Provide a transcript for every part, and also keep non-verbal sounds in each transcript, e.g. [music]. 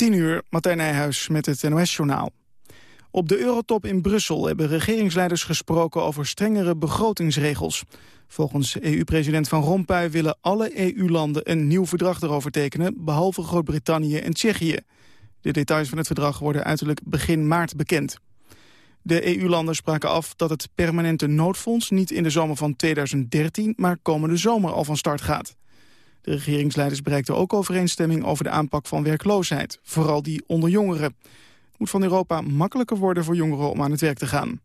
10 uur, Martijn Nijhuis met het NOS-journaal. Op de Eurotop in Brussel hebben regeringsleiders gesproken over strengere begrotingsregels. Volgens EU-president Van Rompuy willen alle EU-landen een nieuw verdrag erover tekenen, behalve Groot-Brittannië en Tsjechië. De details van het verdrag worden uiterlijk begin maart bekend. De EU-landen spraken af dat het permanente noodfonds niet in de zomer van 2013, maar komende zomer al van start gaat. De regeringsleiders bereikten ook overeenstemming over de aanpak van werkloosheid, vooral die onder jongeren. Het moet van Europa makkelijker worden voor jongeren om aan het werk te gaan.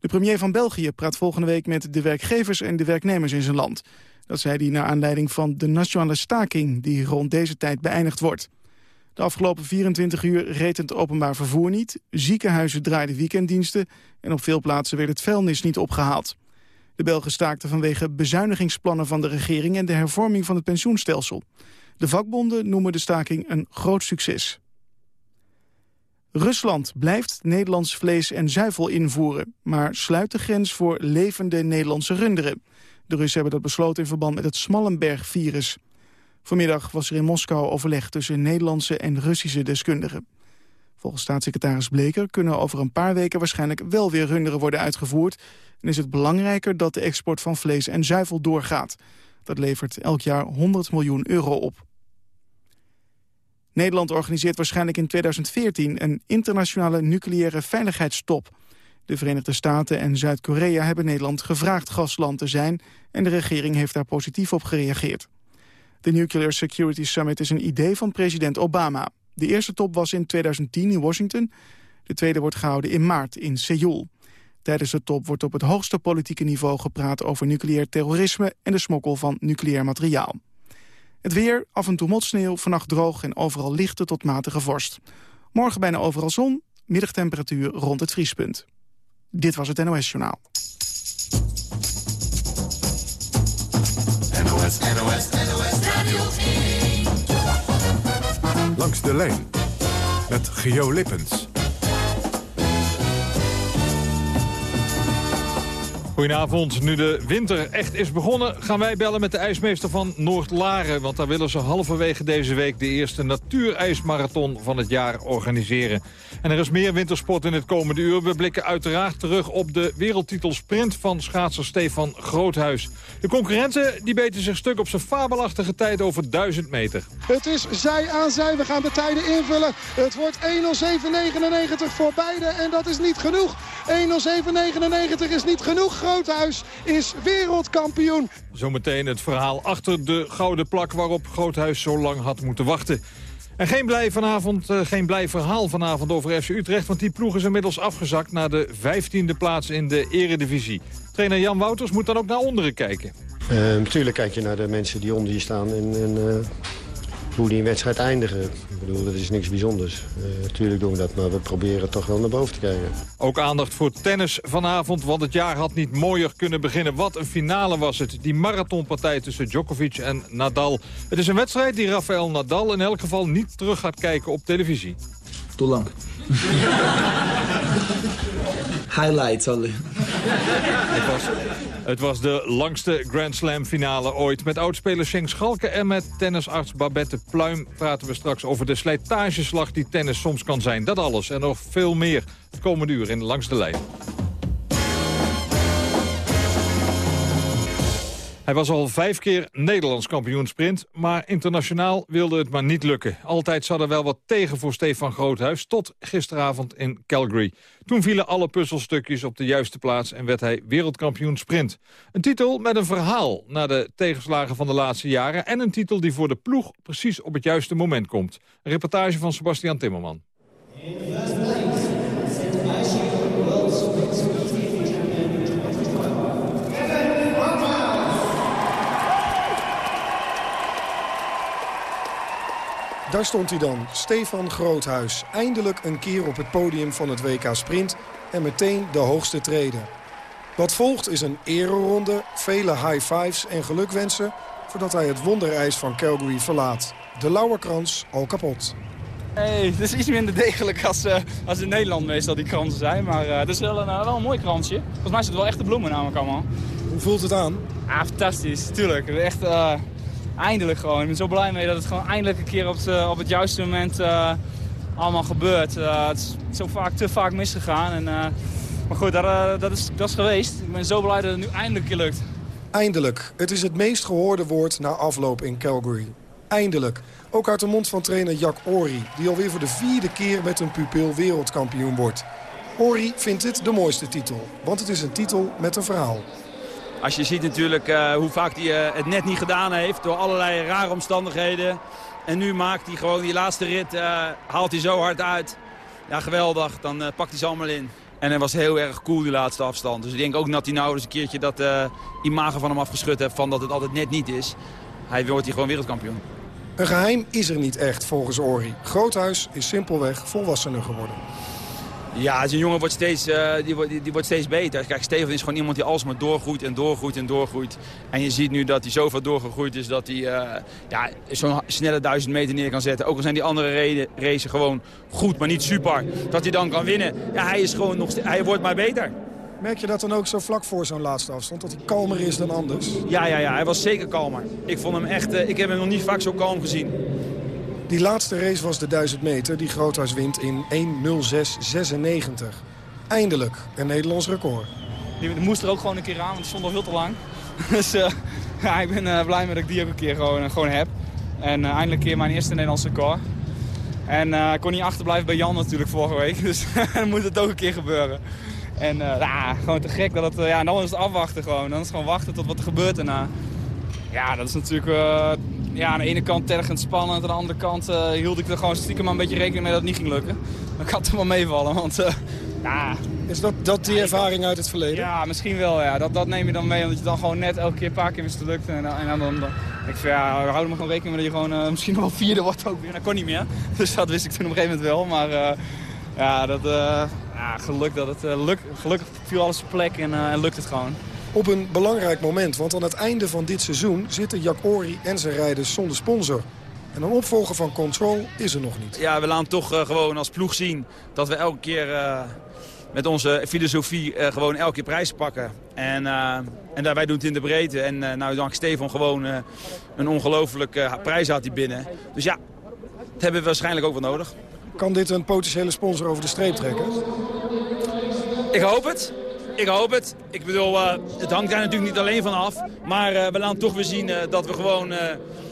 De premier van België praat volgende week met de werkgevers en de werknemers in zijn land. Dat zei hij naar aanleiding van de nationale staking die rond deze tijd beëindigd wordt. De afgelopen 24 uur reed het openbaar vervoer niet, ziekenhuizen draaiden weekenddiensten en op veel plaatsen werd het vuilnis niet opgehaald. De Belgen staakten vanwege bezuinigingsplannen van de regering... en de hervorming van het pensioenstelsel. De vakbonden noemen de staking een groot succes. Rusland blijft Nederlands vlees en zuivel invoeren... maar sluit de grens voor levende Nederlandse runderen. De Russen hebben dat besloten in verband met het Smallenberg-virus. Vanmiddag was er in Moskou overleg tussen Nederlandse en Russische deskundigen. Volgens staatssecretaris Bleker kunnen over een paar weken waarschijnlijk wel weer runderen worden uitgevoerd. En is het belangrijker dat de export van vlees en zuivel doorgaat. Dat levert elk jaar 100 miljoen euro op. Nederland organiseert waarschijnlijk in 2014 een internationale nucleaire veiligheidstop. De Verenigde Staten en Zuid-Korea hebben Nederland gevraagd gastland te zijn... en de regering heeft daar positief op gereageerd. De Nuclear Security Summit is een idee van president Obama. De eerste top was in 2010 in Washington. De tweede wordt gehouden in maart in Seoul. Tijdens de top wordt op het hoogste politieke niveau gepraat over nucleair terrorisme en de smokkel van nucleair materiaal. Het weer, af en toe motsneeuw, vannacht droog en overal lichte tot matige vorst. Morgen bijna overal zon, middagtemperatuur rond het vriespunt. Dit was het NOS Journaal. NOS, NOS, NOS Langs de lijn met Geo Lippens. Goedenavond. Nu de winter echt is begonnen... gaan wij bellen met de ijsmeester van Noord-Laren. Want daar willen ze halverwege deze week... de eerste natuurijsmarathon van het jaar organiseren. En er is meer wintersport in het komende uur. We blikken uiteraard terug op de wereldtitel sprint... van schaatser Stefan Groothuis. De concurrenten die beten zich stuk op zijn fabelachtige tijd over 1000 meter. Het is zij aan zij. We gaan de tijden invullen. Het wordt 1.07.99 voor beide. En dat is niet genoeg. 1.07.99 is niet genoeg. Groothuis is wereldkampioen. Zometeen het verhaal achter de gouden plak waarop Groothuis zo lang had moeten wachten. En geen blij, vanavond, uh, geen blij verhaal vanavond over FC Utrecht... want die ploeg is inmiddels afgezakt naar de 15e plaats in de eredivisie. Trainer Jan Wouters moet dan ook naar onderen kijken. Uh, natuurlijk kijk je naar de mensen die onder je staan en, en uh, hoe die een wedstrijd eindigen. Ik bedoel, dat is niks bijzonders. natuurlijk uh, doen we dat, maar we proberen toch wel naar boven te kijken. Ook aandacht voor tennis vanavond, want het jaar had niet mooier kunnen beginnen. Wat een finale was het. Die marathonpartij tussen Djokovic en Nadal. Het is een wedstrijd die Rafael Nadal in elk geval niet terug gaat kijken op televisie. Te lang. [laughs] Highlights alleen. Het was, het was de langste Grand Slam finale ooit. Met oudspeler Schenk Schalke en met tennisarts Babette Pluim... praten we straks over de slijtageslag die tennis soms kan zijn. Dat alles en nog veel meer het komende uur in Langs de Lijn. Hij was al vijf keer Nederlands kampioen sprint, maar internationaal wilde het maar niet lukken. Altijd zat er wel wat tegen voor Stefan Groothuis, tot gisteravond in Calgary. Toen vielen alle puzzelstukjes op de juiste plaats en werd hij wereldkampioen sprint. Een titel met een verhaal na de tegenslagen van de laatste jaren... en een titel die voor de ploeg precies op het juiste moment komt. Een reportage van Sebastian Timmerman. Daar stond hij dan, Stefan Groothuis. Eindelijk een keer op het podium van het WK Sprint en meteen de hoogste treden. Wat volgt is een ereronde, vele high fives en gelukwensen... voordat hij het wonderijs van Calgary verlaat. De lauwerkrans al kapot. Hey, het is iets minder degelijk als, uh, als in Nederland meestal die kransen zijn. Maar uh, het is wel een, uh, wel een mooi kransje. Volgens mij zitten wel echte bloemen namelijk allemaal. Hoe voelt het aan? Ah, fantastisch, tuurlijk. Echt, eindelijk gewoon. Ik ben zo blij mee dat het gewoon eindelijk een keer op het, op het juiste moment allemaal gebeurt. het is zo vaak, te vaak misgegaan. En, maar goed, dat, is, dat is geweest. Ik ben zo blij dat het nu eindelijk keer lukt. Eindelijk. Het is het meest gehoorde woord na afloop in Calgary. Eindelijk. Ook uit de mond van trainer Jack Ori, die alweer voor de vierde keer met een pupil wereldkampioen wordt. Ori vindt dit de mooiste titel, want het is een titel met een verhaal. Als je ziet natuurlijk uh, hoe vaak hij uh, het net niet gedaan heeft door allerlei rare omstandigheden. En nu maakt hij gewoon die laatste rit, uh, haalt hij zo hard uit. Ja, geweldig. Dan pakt hij ze allemaal in. En hij was heel erg cool die laatste afstand. Dus ik denk ook dat hij nou eens een keertje dat imago van hem afgeschud heeft van dat het altijd net niet is. Hij wordt hier gewoon wereldkampioen. Een geheim is er niet echt volgens Ori. Groothuis is simpelweg volwassener geworden. Ja, zijn jongen wordt steeds, uh, die, wordt, die, wordt steeds beter. Kijk, Steven is gewoon iemand die alsmaar doorgroeit en doorgroeit en doorgroeit. En je ziet nu dat hij zoveel doorgegroeid is dat hij uh, ja, zo'n snelle duizend meter neer kan zetten. Ook al zijn die andere racen gewoon goed, maar niet super. Dat hij dan kan winnen. Ja, hij, is gewoon nog hij wordt maar beter. Merk je dat dan ook zo vlak voor zo'n laatste afstand? Dat hij kalmer is dan anders? Ja, ja, ja, hij was zeker kalmer. Ik, vond hem echt, uh, ik heb hem nog niet vaak zo kalm gezien. Die laatste race was de 1000 meter die Groothuis wint in 1.06.96. Eindelijk een Nederlands record. Die moest er ook gewoon een keer aan, want die stond al veel te lang. [laughs] dus uh, ja, ik ben uh, blij met dat ik die ook een keer gewoon, gewoon heb. En eindelijk keer mijn eerste Nederlandse record. En ik kon niet achterblijven bij Jan natuurlijk vorige week. [laughs] Dus [laughs] dan moet het ook een keer gebeuren. En ja, gewoon te gek. Dat het, ja, dan is het afwachten gewoon. Dan is het gewoon wachten tot wat er gebeurt daarna. Ja, dat is natuurlijk ja, aan de ene kant tergend spannend. Aan de andere kant hield ik er gewoon stiekem maar een beetje rekening mee dat het niet ging lukken. Dan kan het wel meevallen, want ja... Is dat, dat die ervaring uit het verleden? Ja, misschien wel. Ja. Dat, dat neem je dan mee, omdat je dan gewoon net elke keer een paar keer wist te lukken. En, en dan, dan, ik vind, ja, we houden maar gewoon rekening mee dat je gewoon misschien nog wel vierde wordt ook weer. Dat kon niet meer. [laughs] Dus dat wist ik toen op een gegeven moment wel. Maar ja, dat, ja, geluk dat het uh, lukt. Gelukkig viel alles op plek en, uh, en lukt het gewoon. Op een belangrijk moment, want aan het einde van dit seizoen zitten Jack Ori en zijn rijders zonder sponsor. En een opvolger van Control is er nog niet. Ja, we laten toch uh, gewoon als ploeg zien dat we elke keer met onze filosofie gewoon elke keer prijzen pakken. En, en daarbij doen het in de breedte. En nou dank Stefan gewoon een ongelofelijke prijs had hij binnen. Dus ja, dat hebben we waarschijnlijk ook wel nodig. Kan dit een potentiële sponsor over de streep trekken? Ik hoop het. Ik hoop het. Ik bedoel, uh, het hangt daar natuurlijk niet alleen van af. Maar uh, we laten toch weer zien uh, dat we gewoon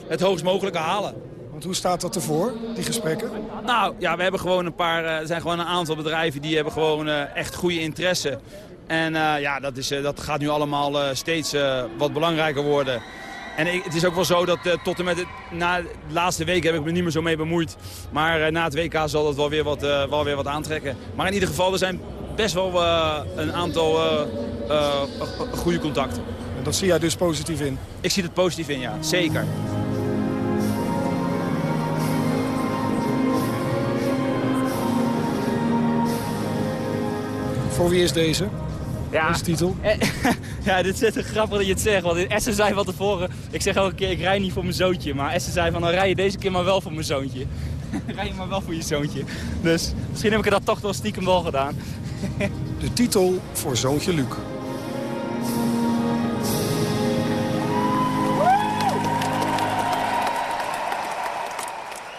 het hoogst mogelijke halen. Want hoe staat dat ervoor, die gesprekken? Nou, ja, we hebben gewoon een paar, er zijn gewoon een aantal bedrijven die hebben gewoon echt goede interesse. En ja, dat, is, dat gaat nu allemaal steeds wat belangrijker worden. En het is ook wel zo dat uh, tot en met het, na de laatste week heb ik me niet meer zo mee bemoeid. Maar uh, na het WK zal dat wel weer, wat, uh, wel weer wat aantrekken. Maar in ieder geval, er zijn best wel een aantal goede contacten. En dat zie jij dus positief in? Ik zie het positief in, ja. Zeker. Voor wie is deze? Ja. Deze titel? [laughs] ja, dit is grappig dat je het zegt. Want Essen zei van tevoren, ik zeg elke keer, ik rij niet voor mijn zoontje. Maar Essen zei van, dan rij je deze keer maar wel voor mijn zoontje. [laughs] rij je maar wel voor je zoontje. Dus misschien heb ik dat toch wel stiekem wel gedaan. [laughs] De titel voor zoontje Luc.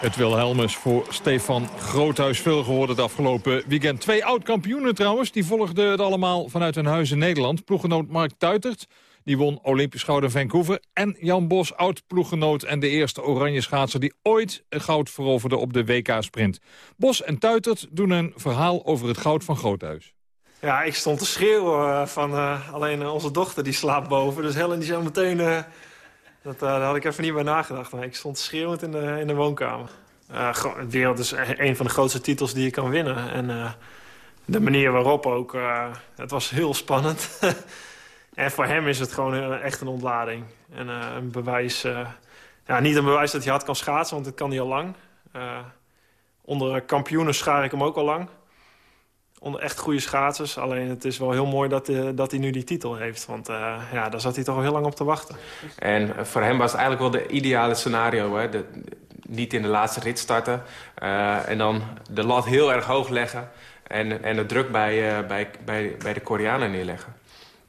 Het Wilhelmus voor Stefan Groothuis. Veel gehoord het afgelopen weekend. Twee oud-kampioenen trouwens, die volgden het allemaal vanuit hun huis in Nederland. Ploeggenoot Mark Tuitert, die won Olympisch goud in Vancouver. En Jan Bos, oud-ploeggenoot en de eerste oranje schaatser... die ooit goud veroverde op de WK-sprint. Bos en Tuitert doen een verhaal over het goud van Groothuis. Ja, ik stond te schreeuwen uh, van uh, alleen uh, onze dochter die slaapt boven. Dus Helen die zei meteen dat, daar had ik even niet bij nagedacht. Maar ik stond schreeuwend in de, in de woonkamer. De wereld is een van de grootste titels die je kan winnen. En de manier waarop ook, het was heel spannend. [laughs] en voor hem is het gewoon echt een ontlading. En een bewijs, ja, niet een bewijs dat hij hard kan schaatsen, want dat kan hij al lang. onder kampioenen schaar ik hem ook al lang onder echt goede schaatsers. Alleen het is wel heel mooi dat, dat hij nu die titel heeft. Want ja, daar zat hij toch al heel lang op te wachten. En voor hem was het eigenlijk wel de ideale scenario. Hè? Niet in de laatste rit starten. En dan de lat heel erg hoog leggen. En, en de druk bij, bij, bij, bij de Koreanen neerleggen.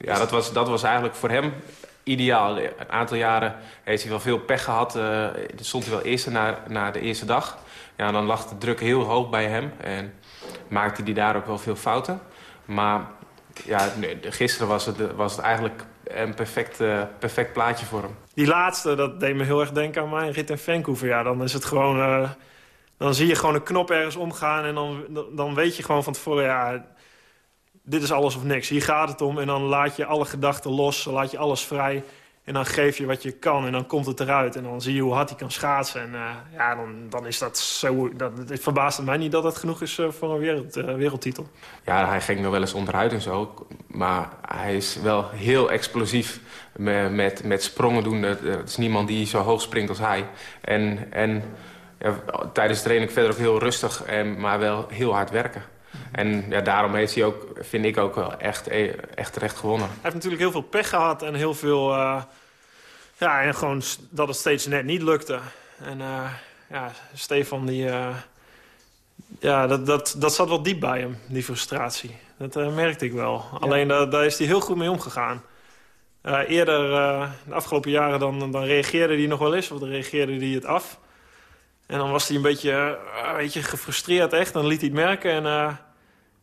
Ja, dat was, dat was eigenlijk voor hem ideaal. Een aantal jaren heeft hij wel veel pech gehad. Uh, stond hij wel eerste na, na de eerste dag. Ja, dan lag de druk heel hoog bij hem. En maakte hij daar ook wel veel fouten. Maar ja, gisteren was het, was het eigenlijk een perfect, uh, perfect plaatje voor hem. Die laatste, dat deed me heel erg denken aan mijn rit in Vancouver. Ja, dan is het gewoon... Uh, dan zie je gewoon een knop ergens omgaan en dan, dan weet je gewoon van tevoren... ja, dit is alles of niks. Hier gaat het om en dan laat je alle gedachten los, laat je alles vrij... En dan geef je wat je kan en dan komt het eruit. En dan zie je hoe hard hij kan schaatsen. En uh, ja, dan, dan is dat zo... Dat, het verbaast mij niet dat het genoeg is uh, voor een wereld, uh, wereldtitel. Ja, hij ging nog wel eens onderuit en zo. Maar hij is wel heel explosief met, met, met sprongen doen. Het is niemand die zo hoog springt als hij. En, en ja, tijdens de training verder ook heel rustig, en, maar wel heel hard werken. En ja, daarom heeft hij ook, vind ik ook wel echt, echt terecht gewonnen. Hij heeft natuurlijk heel veel pech gehad en heel veel... Uh, ja, en gewoon dat het steeds net niet lukte. En uh, ja, Stefan, die... Uh, ja, dat, dat, dat zat wel diep bij hem, die frustratie. Dat merkte ik wel. Alleen daar, daar is hij heel goed mee omgegaan. eerder, de afgelopen jaren, dan, dan reageerde hij nog wel eens. Of dan reageerde hij het af. En dan was hij een beetje, een beetje gefrustreerd echt. Dan liet hij het merken. En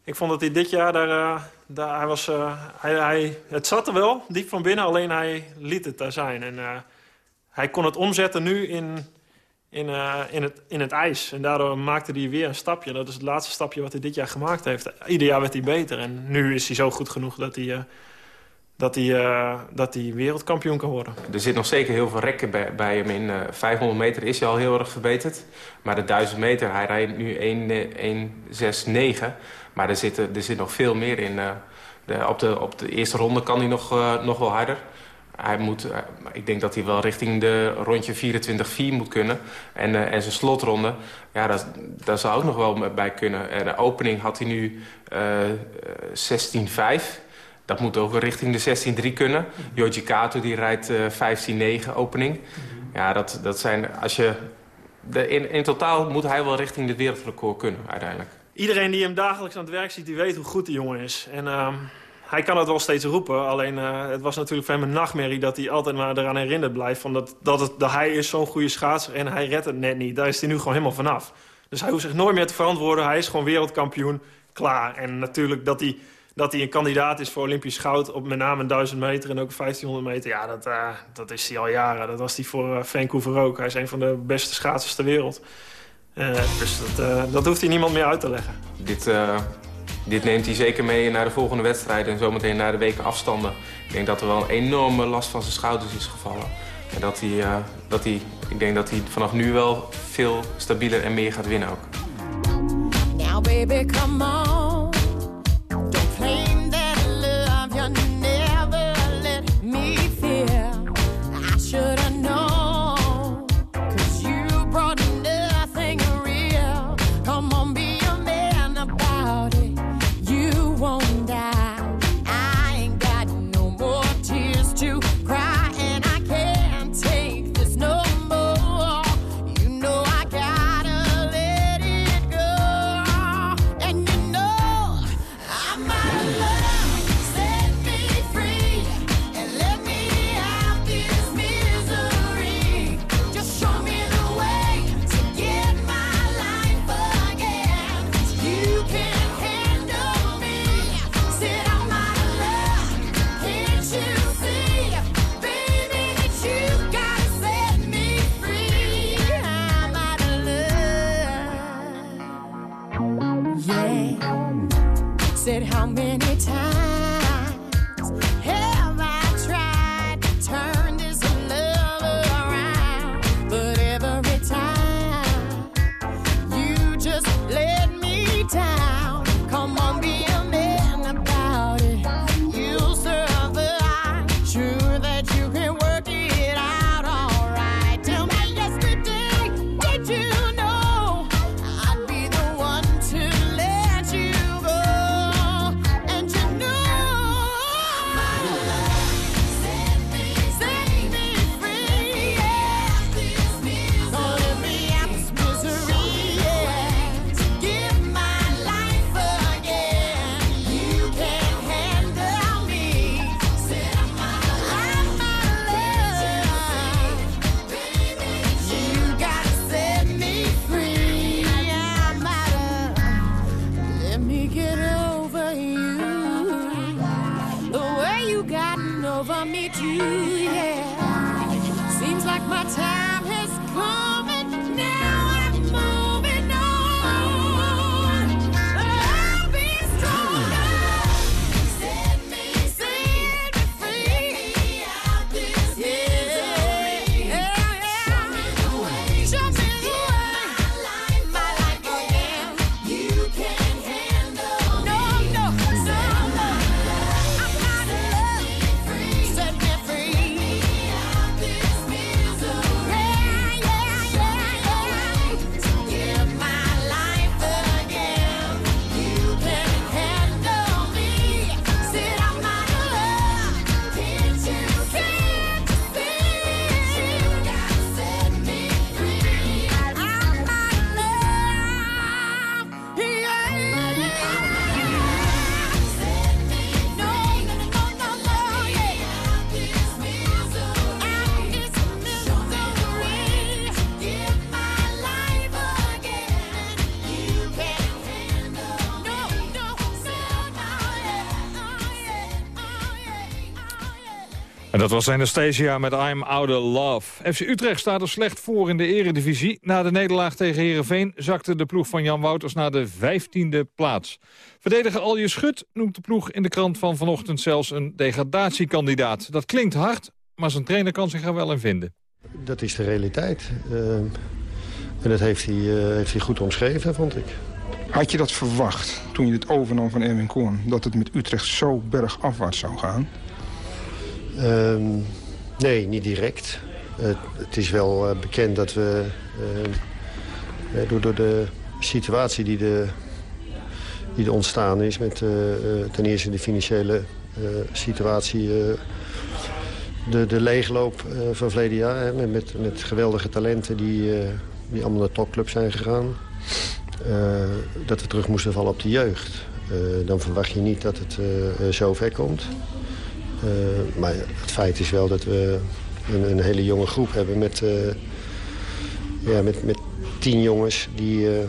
ik vond dat hij dit jaar daar... Uh, daar hij was, hij, hij, het zat er wel, diep van binnen. Alleen hij liet het daar zijn. En hij kon het omzetten nu in, in, in, het, in het ijs. En daardoor maakte hij weer een stapje. Dat is het laatste stapje wat hij dit jaar gemaakt heeft. Ieder jaar werd hij beter. En nu is hij zo goed genoeg dat hij dat hij, uh, dat hij wereldkampioen kan worden. Er zit nog zeker heel veel rekken bij, hem in. Uh, 500 meter is hij al heel erg verbeterd. Maar de 1000 meter, hij rijdt nu 1,69. Maar er zit, er zit nog veel meer in. Uh, de, op, de, op de eerste ronde kan hij nog, uh, nog wel harder. Hij moet, uh, ik denk dat hij wel richting de rondje 24-4 moet kunnen. En, en zijn slotronde, ja, dat, daar zou ook nog wel bij kunnen. En de opening had hij nu 16-5. Dat moet ook richting de 16-3 kunnen. Yoji Kato die rijdt 15-9 opening. Ja, dat, dat zijn, als je, de, in, in totaal moet hij wel richting de wereldrecord kunnen uiteindelijk iedereen die hem dagelijks aan het werk ziet, die weet hoe goed die jongen is. En uh, hij kan het wel steeds roepen. Alleen uh, het was natuurlijk voor hem een nachtmerrie dat hij altijd maar eraan herinnerd blijft. Van dat, dat, het, dat hij is zo'n goede schaatser en hij redt het net niet. Daar is hij nu gewoon helemaal vanaf. Dus hij hoeft zich nooit meer te verantwoorden. Hij is gewoon wereldkampioen. Klaar. En natuurlijk dat hij, dat hij een kandidaat is voor Olympisch goud... op met name een 1000 meter en ook 1500 meter. Ja, dat, uh, dat is hij al jaren. Dat was hij voor uh, Vancouver ook. Hij is een van de beste schaatsers ter wereld. Uh, dus dat, uh, dat hoeft hij niemand meer uit te leggen. Dit, uh, dit neemt hij zeker mee naar de volgende wedstrijden... en zometeen naar de weken afstanden. Ik denk dat er wel een enorme last van zijn schouders is gevallen. En dat hij, dat hij, ik denk dat hij vanaf nu wel veel stabieler en meer gaat winnen ook. Now baby, come on. En dat was Anastasia met I'm Out of Love. FC Utrecht staat er slecht voor in de eredivisie. Na de nederlaag tegen Herenveen zakte de ploeg van Jan Wouters naar de 15e plaats. Verdediger Alje Schut noemt de ploeg in de krant van vanochtend zelfs een degradatiekandidaat. Dat klinkt hard, maar zijn trainer kan zich er wel in vinden. Dat is de realiteit. Uh, en dat heeft hij, uh, heeft hij goed omschreven, vond ik. Had je dat verwacht toen je het overnam van Erwin Koorn... dat het met Utrecht zo bergafwaarts zou gaan? Um, nee, niet direct. Het is wel uh, bekend dat we uh, door, door, de situatie die, de, die er ontstaan is... met ten eerste de financiële situatie... de, de leegloop van verleden jaar met, met, met, geweldige talenten die, die allemaal naar topclubs zijn gegaan... dat we terug moesten vallen op de jeugd. dan verwacht je niet dat het zo ver komt. Uh, maar het feit is wel dat we een, een hele jonge groep hebben met, uh, ja, met, met tien jongens die uh,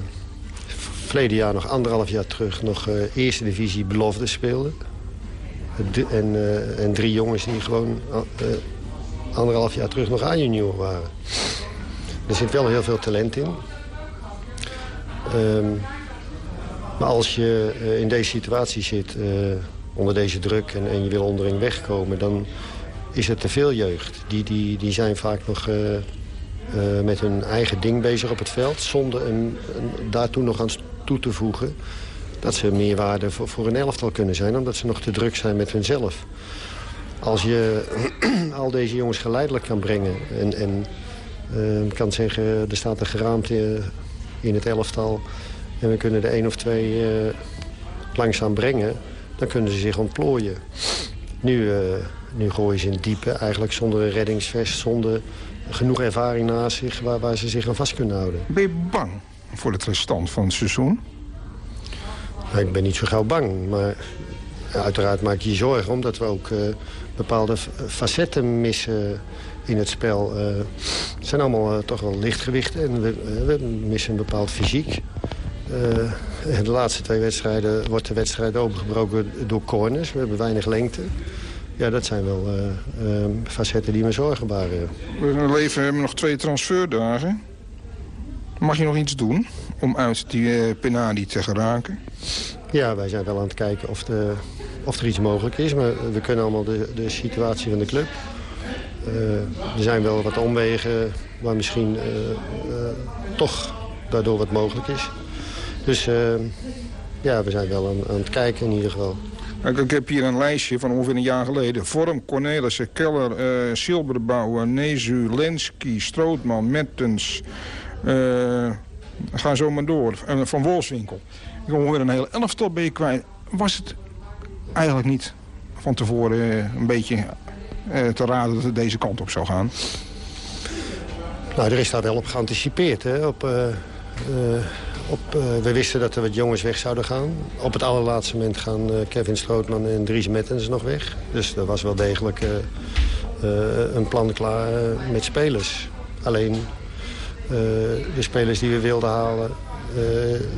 verleden jaar nog anderhalf jaar terug nog eerste divisie belofte speelden. En, en drie jongens die gewoon anderhalf jaar terug nog A-junior waren. Er zit wel heel veel talent in. Um, maar als je in deze situatie zit onder deze druk en, en je wil onderling wegkomen... dan is het te veel jeugd. Die, die, die zijn vaak nog uh, uh, met hun eigen ding bezig op het veld... zonder een, daartoe nog aan toe te voegen dat ze meerwaarde voor, voor een elftal kunnen zijn... omdat ze nog te druk zijn met hunzelf. Als je [clears throat] al deze jongens geleidelijk kan brengen... en, en uh, kan zeggen, er staat een geraamte in het elftal... en we kunnen de één of twee langzaam brengen dan kunnen ze zich ontplooien. Nu, uh, nu gooien ze in het diepe, eigenlijk zonder een reddingsvest... zonder genoeg ervaring naast zich waar, waar ze zich aan vast kunnen houden. Ben je bang voor het restant van het seizoen? Nou, ik ben niet zo gauw bang, maar uiteraard maak je je zorgen... omdat we ook uh, bepaalde facetten missen in het spel. Uh, het zijn allemaal toch wel lichtgewichten en we, we missen een bepaald fysiek. Uh, de laatste twee wedstrijden wordt de wedstrijd opengebroken door corners. We hebben weinig lengte. Ja, dat zijn wel uh, uh, facetten die me zorgen baren. We leven, hebben nog twee transferdagen. Mag je nog iets doen om uit die uh, penali te geraken? Ja, wij zijn wel aan het kijken of, de, of er iets mogelijk is. Maar we kunnen allemaal de, de situatie van de club. er zijn wel wat omwegen waar misschien toch daardoor wat mogelijk is. Dus uh, ja, we zijn wel aan, aan, het kijken in ieder geval. Ik heb hier een lijstje van ongeveer een jaar geleden. Vorm, Cornelissen, Keller, uh, Silberbouwer, Nezu, Lenski, Strootman, Mettens. Uh, ga zo maar door. Uh, van Wolfswinkel. Ik weer een hele elftal ben je kwijt. Was het eigenlijk niet van tevoren een beetje te raden dat het deze kant op zou gaan? Nou, er is daar wel op geanticipeerd. Hè? Op, op, uh, we wisten dat er wat jongens weg zouden gaan. Op het allerlaatste moment gaan uh, Kevin Strootman en Dries Mettens nog weg. Dus er was wel degelijk uh, een plan klaar met spelers. Alleen de spelers die we wilden halen,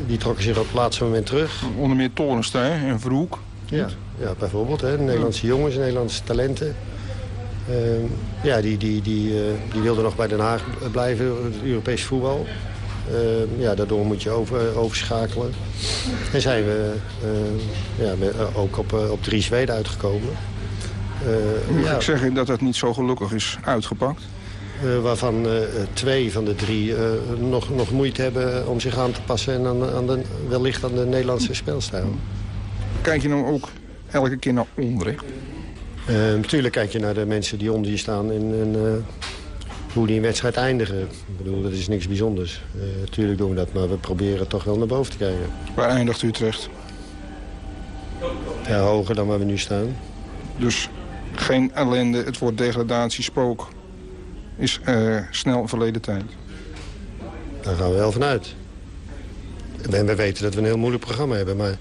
die trokken zich op het laatste moment terug. Onder meer Torenstein en Vroek. Ja, ja, bijvoorbeeld. Hè, Nederlandse jongens, Nederlandse talenten. Ehm, ja, die, die, die, die wilden nog bij Den Haag blijven, het Europees voetbal. Uh, ja, daardoor moet je over, overschakelen. En zijn we uh, ja, ook op, uh, op drie Zweden uitgekomen. Moet ja, ik zeggen dat het niet zo gelukkig is uitgepakt? waarvan twee van de drie nog, nog moeite hebben om zich aan te passen... en aan, aan de, wellicht aan de Nederlandse spelstijl. Kijk je nou ook elke keer naar onderen? Natuurlijk kijk je naar de mensen die onder je staan... en, en hoe die een wedstrijd eindigen. Ik bedoel, dat is niks bijzonders. Natuurlijk doen we dat, maar we proberen toch wel naar boven te kijken. Waar eindigt Utrecht? Ja, hoger dan waar we nu staan. Dus geen ellende, het woord degradatie, spook is uh, snel verleden tijd. Daar gaan we wel vanuit. En we weten dat we een heel moeilijk programma hebben, maar uh,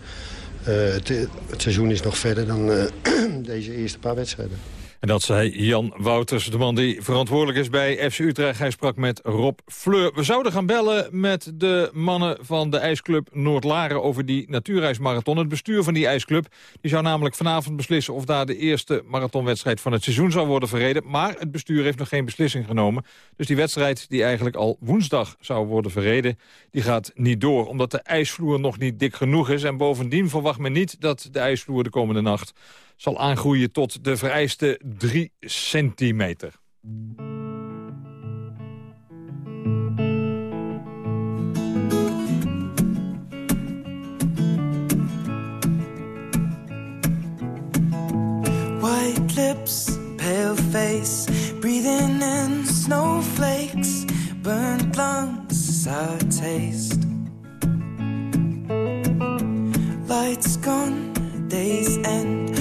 het, het, seizoen is nog verder dan uh, [clears throat] deze eerste paar wedstrijden. En dat zei Jan Wouters, de man die verantwoordelijk is bij FC Utrecht. Hij sprak met Rob Fleur. We zouden gaan bellen met de mannen van de ijsclub Noordlaren... over die natuurreismarathon. Het bestuur van die ijsclub die zou namelijk vanavond beslissen... of daar de eerste marathonwedstrijd van het seizoen zou worden verreden. Maar het bestuur heeft nog geen beslissing genomen. Dus die wedstrijd die eigenlijk al woensdag zou worden verreden... die gaat niet door, omdat de ijsvloer nog niet dik genoeg is. En bovendien verwacht men niet dat de ijsvloer de komende nacht zal aangroeien tot de vereiste 3 centimeter. White lips, pale face, breathing in snowflakes, burnt lungs, sour taste. Lights gone, days end,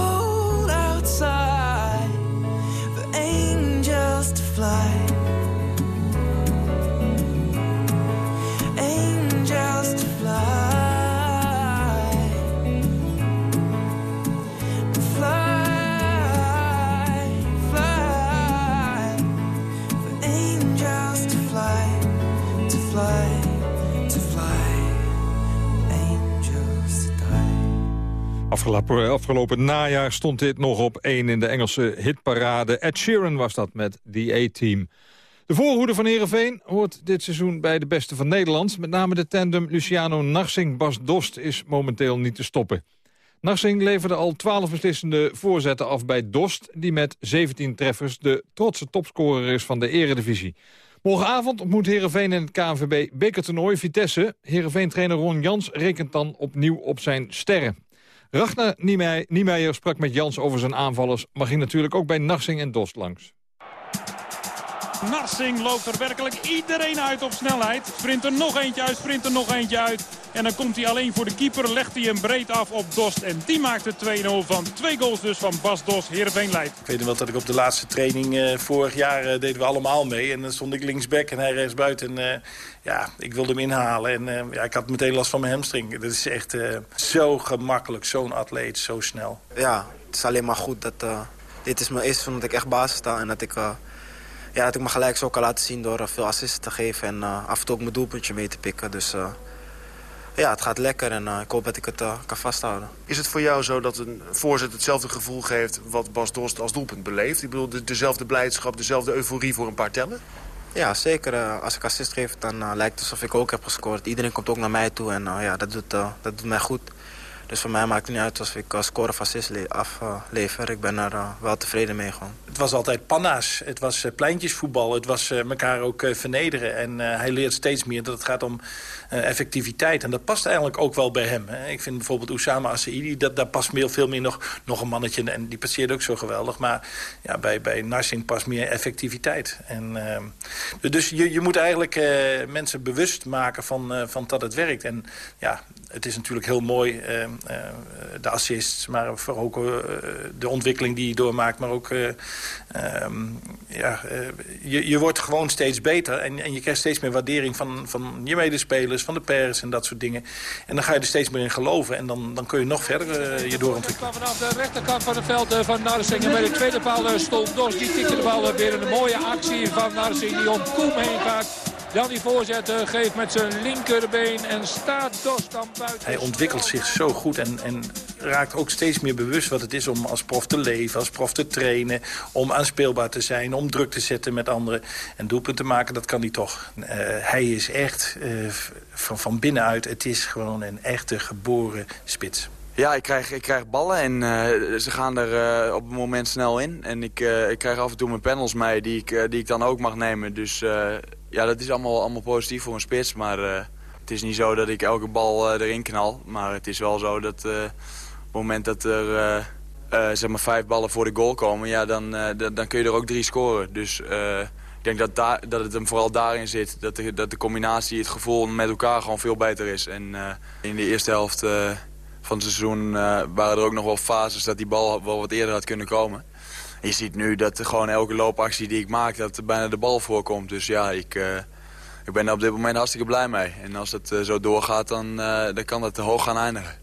Afgelopen, najaar stond dit nog op één in de Engelse hitparade. Ed Sheeran was dat met The A-Team. De voorhoede van Heerenveen hoort dit seizoen bij de beste van Nederland. Met name de tandem Luciano Narsing-Bas Dost is momenteel niet te stoppen. Narsing leverde al 12 beslissende voorzetten af bij Dost... die met 17 treffers de trotse topscorer is van de eredivisie. Morgenavond ontmoet Heerenveen in het KNVB bekertoernooi Vitesse. Heerenveen-trainer Ron Jans rekent dan opnieuw op zijn sterren. Ragnar Niemeyer, Niemeyer sprak met Jans over zijn aanvallers... maar ging natuurlijk ook bij Narsing en Dost langs. Narsing loopt er werkelijk iedereen uit op snelheid. Sprint er nog eentje uit, sprint er nog eentje uit. En dan komt hij alleen voor de keeper, legt hij hem breed af op Dost. En die maakt het 2-0 van twee goals dus van Bas Dost. Heerenveen leidt. Ik weet nog wel dat ik op de laatste training eh, vorig jaar eh, deden we allemaal mee. En dan stond ik linksback en hij rechtsbuiten. En uh, ja, ik wilde hem inhalen. En uh, ja, ik had meteen last van mijn hamstring. Dat is echt uh, zo gemakkelijk, zo'n atleet, zo snel. Ja, het is alleen maar goed dat dit is mijn eerste dat ik echt basis sta. En dat ik, ja, dat ik me gelijk zo kan laten zien door veel assists te geven. En af en toe ook mijn doelpuntje mee te pikken. Dus ja, het gaat lekker en uh, ik hoop dat ik het uh, kan vasthouden. Is het voor jou zo dat een voorzet hetzelfde gevoel geeft wat Bas Dost als doelpunt beleeft? Ik bedoel, de, dezelfde blijdschap, dezelfde euforie voor een paar tellen? Ja, zeker. Uh, als ik assist geef, dan lijkt het alsof ik ook heb gescoord. Iedereen komt ook naar mij toe en ja, dat doet, dat doet mij goed. Dus voor mij maakt het niet uit of ik score of assist aflever. ik ben er wel tevreden mee gewoon. Het was altijd panna's. Het was pleintjesvoetbal. Het was elkaar ook vernederen. En hij leert steeds meer dat het gaat om effectiviteit. En dat past eigenlijk ook wel bij hem. Ik vind bijvoorbeeld Oussama Assaidi, dat, daar past meer, veel meer nog, nog een mannetje. En die passeert ook zo geweldig. Maar ja, bij, bij Narsing past meer effectiviteit. En, dus je, je moet eigenlijk mensen bewust maken van, van dat het werkt. En ja, het is natuurlijk heel mooi eh, de assists, maar voor ook eh, de ontwikkeling die je doormaakt. Maar ook, eh, ehm, ja, je, je wordt gewoon steeds beter en, en je krijgt steeds meer waardering van, van je medespelers, van de pers en dat soort dingen. En dan ga je er steeds meer in geloven en dan, dan kun je nog verder je doorontwikkelen. Vanaf de rechterkant van het veld van Narsing bij de tweede paal stond Dos. Die tikte de bal weer een mooie actie van Narsing die om Koem heen gaat. Dan die voorzet geeft met zijn linkerbeen en staat Dos dan buiten. Hij ontwikkelt zich zo goed en, en raakt ook steeds meer bewust wat het is om als prof te leven, als prof te trainen, om aanspeelbaar te zijn, om druk te zetten met anderen. En doelpunten maken, dat kan hij toch. Uh, hij is echt uh, van, van binnenuit, het is gewoon een echte geboren spits. Ja, ik krijg, ik krijg ballen en uh, ze gaan er uh, op het moment snel in. En ik, uh, ik krijg af en toe mijn panels mee die ik, die ik dan ook mag nemen. Dus ja, dat is allemaal, allemaal positief voor een spits. Maar het is niet zo dat ik elke bal erin knal. Maar het is wel zo dat op het moment dat er zeg maar vijf ballen voor de goal komen... Ja, dan, dan kun je er ook drie scoren. Dus ik denk dat, daar, dat het hem vooral daarin zit. Dat de, dat de combinatie, het gevoel met elkaar gewoon veel beter is. En in de eerste helft van het seizoen waren er ook nog wel fases dat die bal wel wat eerder had kunnen komen. Je ziet nu dat gewoon elke loopactie die ik maak, dat er bijna de bal voorkomt. Dus ja, ik, uh, ik ben er op dit moment hartstikke blij mee. En als het uh, zo doorgaat, dan, dan kan dat te hoog gaan eindigen.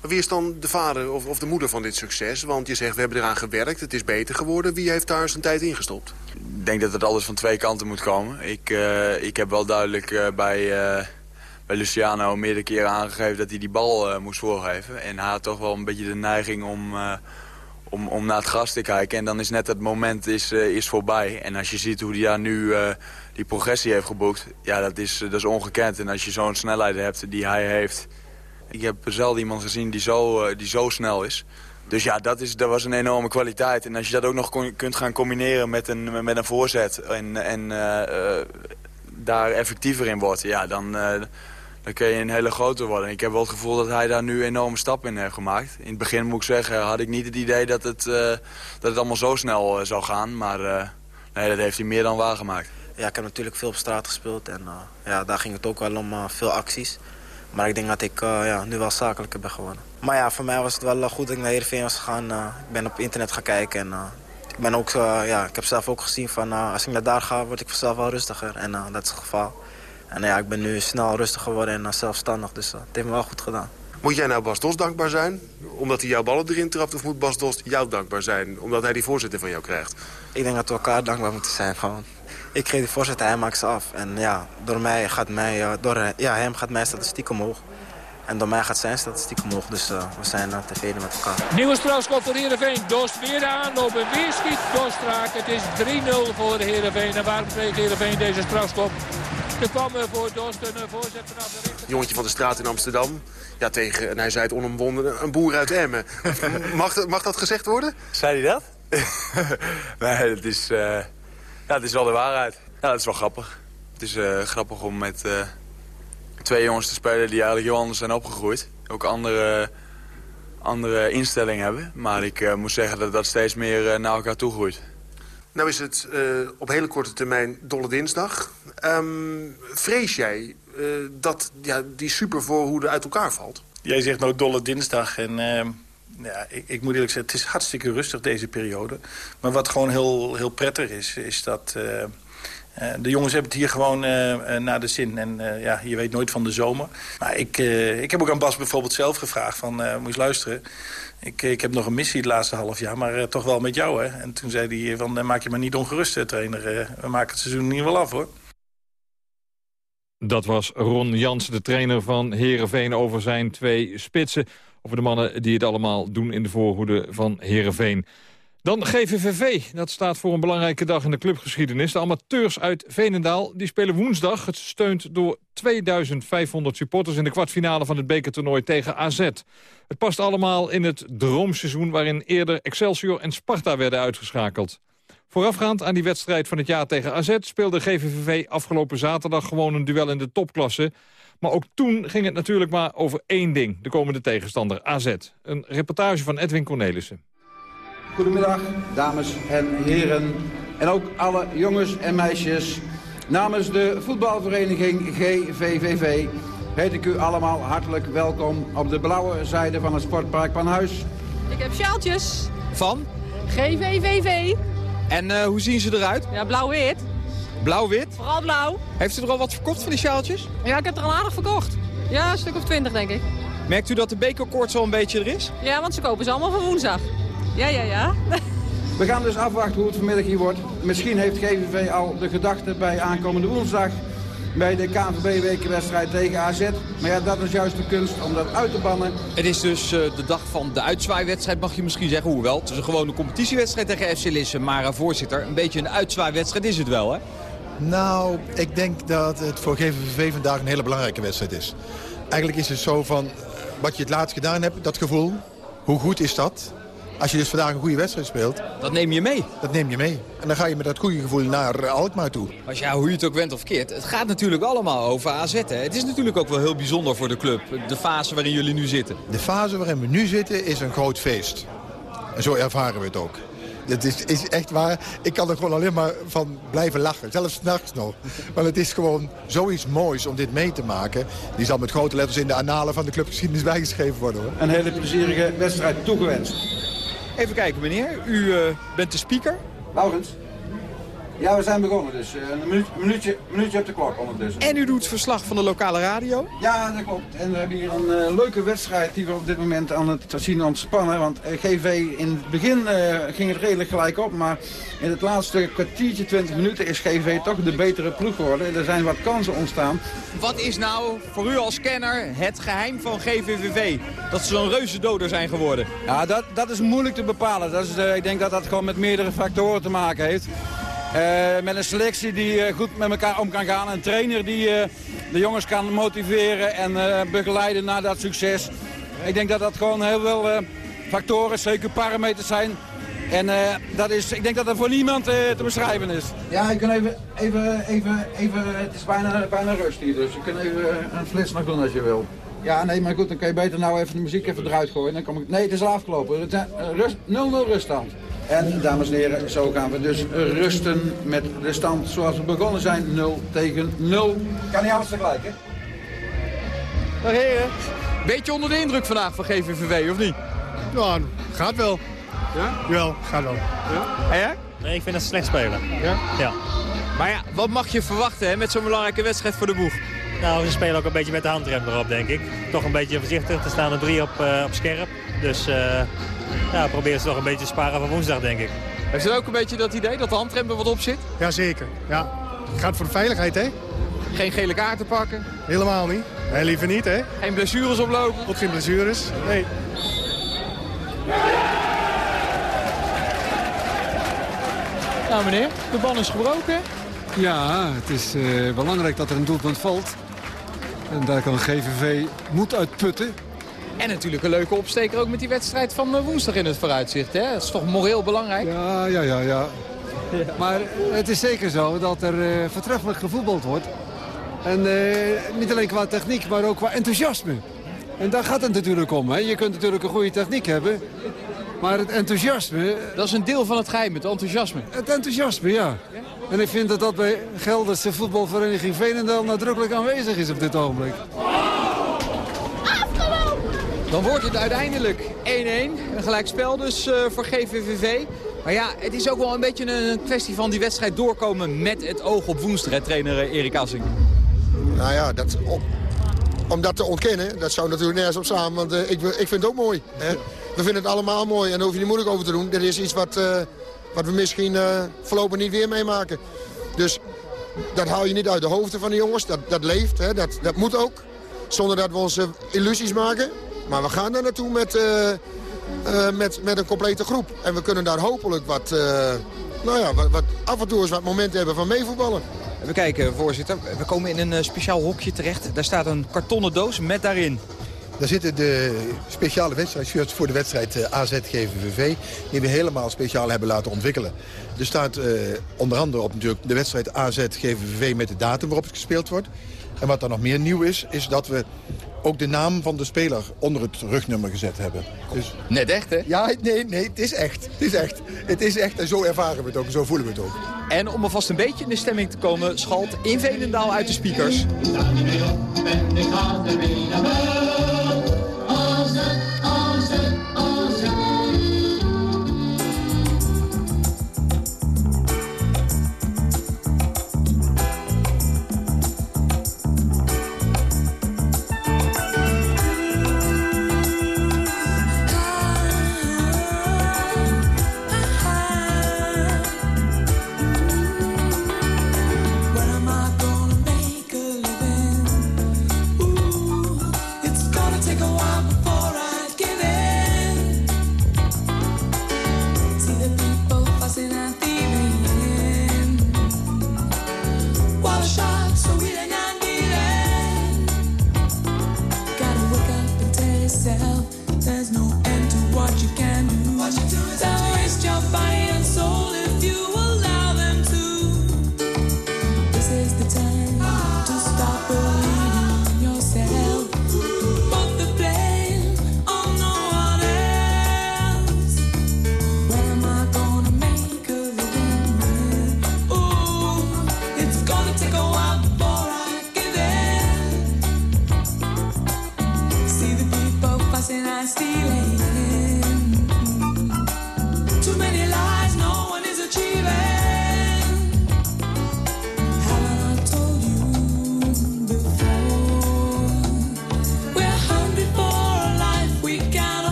Maar wie is dan de vader of, of de moeder van dit succes? Want je zegt, we hebben eraan gewerkt, het is beter geworden. Wie heeft daar zijn tijd in gestopt? Ik denk dat het alles van twee kanten moet komen. Ik, ik heb wel duidelijk bij bij Luciano meerdere keren aangegeven dat hij die bal uh, moest voorgeven. En hij had toch wel een beetje de neiging om, uh, om, om naar het gras te kijken. En dan is net het moment is, uh, is voorbij. En als je ziet hoe hij daar nu die progressie heeft geboekt, ja, dat is, dat is ongekend. En als je zo'n snelheid hebt die hij heeft... Ik heb zelden iemand gezien die zo, die zo snel is. Dus ja, dat, is, dat was een enorme kwaliteit. En als je dat ook nog kunt gaan combineren met een, met een voorzet... en, en daar effectiever in wordt, ja, dan dan kun je een hele grote worden. Ik heb wel het gevoel dat hij daar nu enorme stappen in heeft gemaakt. In het begin moet ik zeggen, had ik niet het idee dat het, uh, dat het allemaal zo snel uh, zou gaan. Maar uh, nee, dat heeft hij meer dan waargemaakt. Ja, ik heb natuurlijk veel op straat gespeeld en ja, daar ging het ook wel om veel acties. Maar ik denk dat ik ja, nu wel zakelijker ben geworden. Maar ja, voor mij was het wel goed dat ik naar Heerenveen was gegaan. ik ben op internet gaan kijken en ik, ben ook, ja, ik heb zelf ook gezien van als ik naar daar ga, word ik vanzelf wel rustiger. En dat is het geval. En ja, ik ben nu snel rustig geworden en eh, zelfstandig, dus dat heeft me wel goed gedaan. Moet jij nou Bas Dos dankbaar zijn, omdat hij jouw ballen erin trapt... of moet Bas Dos jou dankbaar zijn, omdat hij die voorzitter van jou krijgt? Ik denk dat we elkaar dankbaar moeten zijn. Gewoon. Ik geef die voorzitter, hij maakt ze af. En ja, door, mij gaat mij, eh, door ja, hem gaat mijn statistiek omhoog. En door mij gaat zijn statistiek omhoog. Dus uh, we zijn uh, tevreden met elkaar. Nieuwe strafschop voor Heerenveen. Dost weer de aanloop en weer schiet raak. Het is 3-0 voor Heerenveen. En waarom kreeg Heerenveen deze strafschop? Er kwam voor Dost een voorzet vanaf de rechter. Jongetje van de straat in Amsterdam. Ja, tegen, en hij zei het onomwonden, een boer uit Emmen. [laughs] mag, mag dat gezegd worden? Zei hij dat? [laughs] nee, dat is, uh, ja, dat is wel de waarheid. Ja, dat is wel grappig. Het is uh, grappig om met twee jongens te spelen die eigenlijk heel anders zijn opgegroeid. Ook andere, andere instellingen hebben. Maar ik moet zeggen dat dat steeds meer naar elkaar toe groeit. Nou is het uh, op hele korte termijn Dolle Dinsdag. Um, vrees jij uh, dat ja, die supervoorhoede uit elkaar valt? Jij zegt nou Dolle Dinsdag en... Uh, ja, ik, ik, moet eerlijk zeggen, het is hartstikke rustig deze periode. Maar wat gewoon heel, heel prettig is, is dat... Uh, de jongens hebben het hier gewoon uh, naar de zin. En ja, je weet nooit van de zomer. Maar ik, ik heb ook aan Bas bijvoorbeeld zelf gevraagd van... moet je luisteren, ik, ik heb nog een missie het laatste half jaar, maar toch wel met jou. Hè? En toen zei hij van, maak je maar niet ongerust, trainer. We maken het seizoen ieder geval af, hoor. Dat was Ron Jans, de trainer van Herenveen over zijn twee spitsen. Over de mannen die het allemaal doen in de voorhoede van Herenveen. Dan GVVV, dat staat voor een belangrijke dag in de clubgeschiedenis. De amateurs uit Veenendaal die spelen woensdag. Het steunt door 2500 supporters in de kwartfinale van het bekertoernooi tegen AZ. Het past allemaal in het droomseizoen waarin eerder Excelsior en Sparta werden uitgeschakeld. Voorafgaand aan die wedstrijd van het jaar tegen AZ... speelde GVVV afgelopen zaterdag gewoon een duel in de topklasse. Maar ook toen ging het natuurlijk maar over één ding. De komende tegenstander, AZ. Een reportage van Edwin Cornelissen. Goedemiddag, dames en heren. En ook alle jongens en meisjes. Namens de voetbalvereniging GVVV heet ik u allemaal hartelijk welkom op de blauwe zijde van het sportpark Panhuis. Ik heb sjaaltjes. Van? GVVV. En uh, hoe zien ze eruit? Ja, blauw-wit. Blauw-wit? Vooral blauw. Heeft u er al wat verkocht van die sjaaltjes? Ja, ik heb er al aardig verkocht. Ja, een stuk of twintig denk ik. Merkt u dat de bekerkoorts al een beetje er is? Ja, want ze kopen ze allemaal voor woensdag. Ja, ja, ja. We gaan dus afwachten hoe het vanmiddag hier wordt. Misschien heeft GVV al de gedachte bij aankomende woensdag bij de KNVB-wekenwedstrijd tegen AZ. Maar ja, dat is juist de kunst om dat uit te bannen. Het is dus uh, de dag van de uitzwaaiwedstrijd, mag je misschien zeggen. Hoewel, het is een gewone competitiewedstrijd tegen FC Lisse. Maar uh, voorzitter, een beetje een uitzwaaiwedstrijd is het wel, hè? Nou, ik denk dat het voor GVV vandaag een hele belangrijke wedstrijd is. Eigenlijk is het zo van, wat je het laatst gedaan hebt, dat gevoel, hoe goed is dat? Als je dus vandaag een goede wedstrijd speelt... Dat neem je mee? Dat neem je mee. En dan ga je met dat goede gevoel naar Alkmaar toe. Als ja, hoe je het ook went of keert. Het gaat natuurlijk allemaal over AZ. Hè? Het is natuurlijk ook wel heel bijzonder voor de club. De fase waarin jullie nu zitten. De fase waarin we nu zitten is een groot feest. En zo ervaren we het ook. Het is, is echt waar. Ik kan er gewoon alleen maar van blijven lachen. Zelfs s'nachts nog. Want het is gewoon zoiets moois om dit mee te maken. Die zal met grote letters in de analen van de clubgeschiedenis bijgeschreven worden. Hoor. Een hele plezierige wedstrijd toegewenst. Even kijken, meneer. U uh, bent de speaker. Laurens. Ja, we zijn begonnen, dus uh, een minuut, minuutje, minuutje op de klok ondertussen. En u doet verslag van de lokale radio? Ja, dat klopt. En we hebben hier een uh, leuke wedstrijd die we op dit moment aan het zien ontspannen. Want GV in het begin ging het redelijk gelijk op, maar in het laatste kwartiertje, 20 minuten is GV toch de betere ploeg geworden. Er zijn wat kansen ontstaan. Wat is nou voor u als kenner het geheim van GVVV? Dat ze zo'n reuze doder zijn geworden? Ja, dat, dat is moeilijk te bepalen. Dat is, ik denk dat dat gewoon met meerdere factoren te maken heeft. Uh, met een selectie die uh, goed met elkaar om kan gaan. Een trainer die uh, de jongens kan motiveren en begeleiden naar dat succes. Ik denk dat dat gewoon heel veel factoren, zeker parameters zijn. En dat is, ik denk dat dat voor niemand te beschrijven is. Ja, je kunt even, even, even, even, het is bijna, bijna rust hier, dus je kunt even een flits nog doen als je wil. Ja, nee, maar goed, dan kan je beter nou even de muziek even eruit gooien. Dan kom ik... Nee, het is al afgelopen. 0-0 ruststand. En dames en heren, zo gaan we dus rusten met de stand zoals we begonnen zijn. 0 tegen 0. Kan niet alles tegelijk, hè? Dag heren. Beetje onder de indruk vandaag van GVVW, of niet? Ja, gaat wel. Ja? Jawel, gaat wel. Ja? En jij? Nee, ik vind dat slecht spelen. Ja? Ja. Maar ja, wat mag je verwachten hè, met zo'n belangrijke wedstrijd voor de boeg? Nou, ze spelen ook een beetje met de handrem erop, denk ik. Toch een beetje voorzichtig. Er staan er drie op, uh, op scherp. Dus uh, ja, proberen ze toch een beetje te sparen van woensdag, denk ik. Heeft u ook een beetje dat idee dat de handrem er wat op zit? Jazeker, ja. Het gaat voor de veiligheid, hè? Geen gele kaarten pakken? Helemaal niet. Nee, liever niet, hè? Geen blessures oplopen? Ook geen blessures, nee. Nou meneer, de bal is gebroken. Ja, het is uh, belangrijk dat er een doelpunt valt. En daar kan GVV moet uitputten. En natuurlijk een leuke opsteker ook met die wedstrijd van woensdag in het vooruitzicht. Hè? Dat is toch moreel belangrijk? Ja, ja, ja, ja. Maar het is zeker zo dat er uh, vertreffelijk gevoetbald wordt. En uh, niet alleen qua techniek, maar ook qua enthousiasme. En daar gaat het natuurlijk om. Hè? Je kunt natuurlijk een goede techniek hebben. Maar het enthousiasme... Dat is een deel van het geheim, het enthousiasme. Het enthousiasme, ja. En ik vind dat dat bij Gelderse voetbalvereniging Veenendaal nadrukkelijk aanwezig is op dit ogenblik. Dan wordt het uiteindelijk 1-1. Een gelijkspel dus uh, voor GVVV. Maar ja, het is ook wel een beetje een kwestie van die wedstrijd doorkomen met het oog op woensdag, trainer Erik Assing. Nou ja, dat, om, dat te ontkennen, dat zou natuurlijk nergens op staan. Want uh, ik, ik vind het ook mooi. Hè. We vinden het allemaal mooi en daar hoef je niet moeilijk over te doen. Dit is iets wat, wat we misschien voorlopig niet weer meemaken. Dus dat haal je niet uit de hoofden van de jongens. Dat, dat leeft, hè. Dat, dat moet ook. Zonder dat we onze illusies maken. Maar we gaan daar naartoe met, uh, eh, met, met een complete groep. En we kunnen daar hopelijk wat, uh, nou ja, wat, wat, af en toe eens wat momenten hebben van meevoetballen. We kijken, voorzitter. We komen in een speciaal hokje terecht. Daar staat een kartonnen doos met daarin daar zitten de speciale wedstrijdshirts voor de wedstrijd AZ-GVVV... die we helemaal speciaal hebben laten ontwikkelen. Er staat uh, onder andere op natuurlijk de wedstrijd AZ-GVVV met de datum waarop het gespeeld wordt. En wat dan nog meer nieuw is, is dat we ook de naam van de speler onder het rugnummer gezet hebben. Dus... Net echt, hè? Ja, nee, nee, het is echt. Het is echt. Het is echt en zo ervaren we het ook, en zo voelen we het ook. En om alvast een beetje in de stemming te komen, schalt in Veenendaal uit de speakers.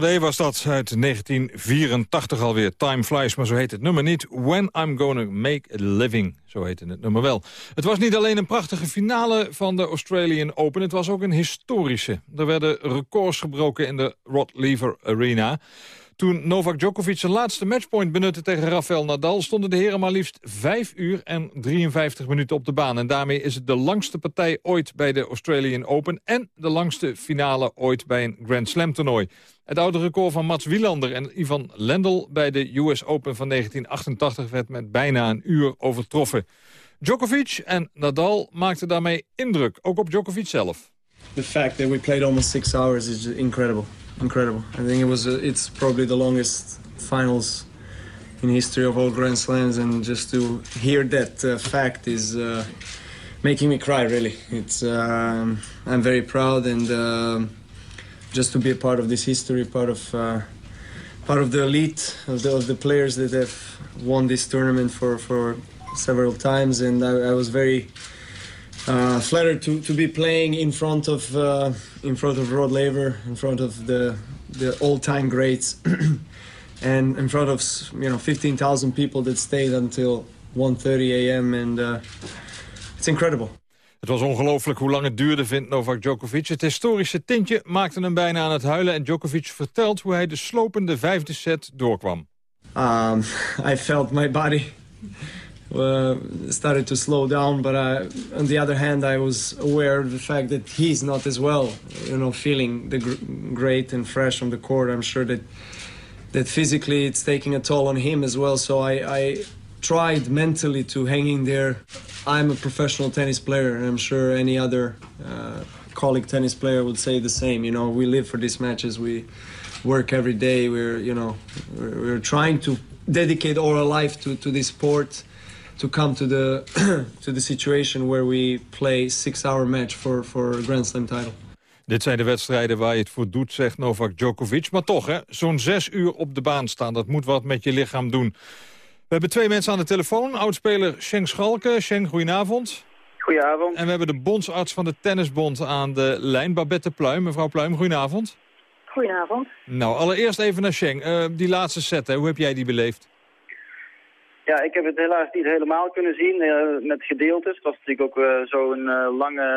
Sade was dat uit 1984 alweer. Time Flies, maar zo heet het nummer niet. When I'm Gonna Make a Living, zo heette het nummer wel. Het was niet alleen een prachtige finale van de Australian Open... het was ook een historische. Er werden records gebroken in de Rod Lever Arena. Toen Novak Djokovic zijn laatste matchpoint benutte tegen Rafael Nadal... stonden de heren maar liefst 5 uur en 53 minuten op de baan. En daarmee is het de langste partij ooit bij de Australian Open... en de langste finale ooit bij een Grand Slam toernooi. Het oude record van Mats Wielander en Ivan Lendl bij de US Open van 1988 werd met bijna een uur overtroffen. Djokovic en Nadal maakten daarmee indruk, ook op Djokovic zelf. The fact that we played almost six hours is incredible, incredible. I think it was uh, it's probably the longest finals in history of all Grand Slams, and just to hear that uh, fact is uh, making me cry. Really, it's um, I'm very proud, and uh, just to be a part of this history, part of uh, part of the elite of the, of the players that have won this tournament for for several times, and I, I was very. Uh, flattered to, to be playing in front of uh, in front of Rod Laver, in front of the the all-time greats, [clears throat] and in front of you know 15,000 people that stayed until 1:30 a.m. and uh, it's incredible. Het was ongelooflijk hoe lang het duurde, vindt Novak Djokovic. Het historische tintje maakte hem bijna aan het huilen... en Djokovic vertelt hoe hij de slopende vijfde set doorkwam. Um, I felt my body uh, started to slow down, but I, on the other hand, I was aware of the fact that he's not as well, you know, feeling the gr great and fresh on the court. I'm sure that that physically it's taking a toll on him as well. So I, I tried mentally to hang in there. I'm a professional tennis player, and I'm sure any other uh, colleague tennis player would say the same. You know, we live for these matches. We work every day. We're, you know, we're, trying to dedicate our life to, to this sport to come to the [clears throat] to the situation where we play six-hour match for for a Grand Slam title. Dit zijn de wedstrijden waar je het voor doet, zegt Novak Djokovic. Maar toch, zo'n zes uur op de baan staan, dat moet wat met je lichaam doen. We hebben twee mensen aan de telefoon. Oudspeler Schenk Schalke. Schenk, goedenavond. Goedenavond. En we hebben de bondsarts van de Tennisbond aan de lijn, Babette Pluim. Mevrouw Pluim, goedenavond. Goedenavond. Nou, allereerst even naar Schenk. Uh, die laatste set, hè, hoe heb jij die beleefd? Ja, ik heb het helaas niet helemaal kunnen zien uh, met gedeeltes. Het was natuurlijk ook uh, zo'n uh, lange,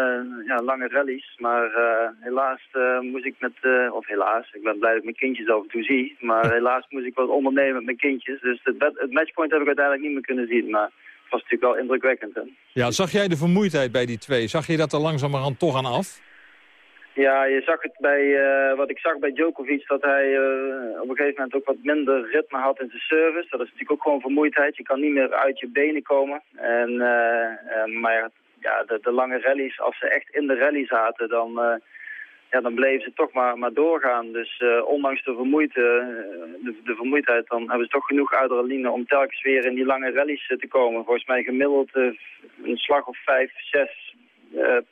ja, lange rallies. Maar helaas moest ik met, of helaas, ik ben blij dat ik mijn kindjes af en toe zie. Maar [laughs] helaas moest ik wat ondernemen met mijn kindjes. Dus het, het matchpoint heb ik uiteindelijk niet meer kunnen zien. Maar het was natuurlijk wel indrukwekkend. Hè? Ja, zag jij de vermoeidheid bij die twee? Zag je dat er langzamerhand toch aan af? Ja, je zag het bij, uh, wat ik zag bij Djokovic, dat hij uh, op een gegeven moment ook wat minder ritme had in zijn service. Dat is natuurlijk ook gewoon vermoeidheid. Je kan niet meer uit je benen komen. En, uh, maar ja, de, de, lange rallies, als ze echt in de rally zaten, dan, ja, dan bleven ze toch maar, maar doorgaan. Dus ondanks de, vermoeide, de, de, vermoeidheid, dan hebben ze toch genoeg adrenaline om telkens weer in die lange rallies te komen. Volgens mij gemiddeld een slag of vijf, zes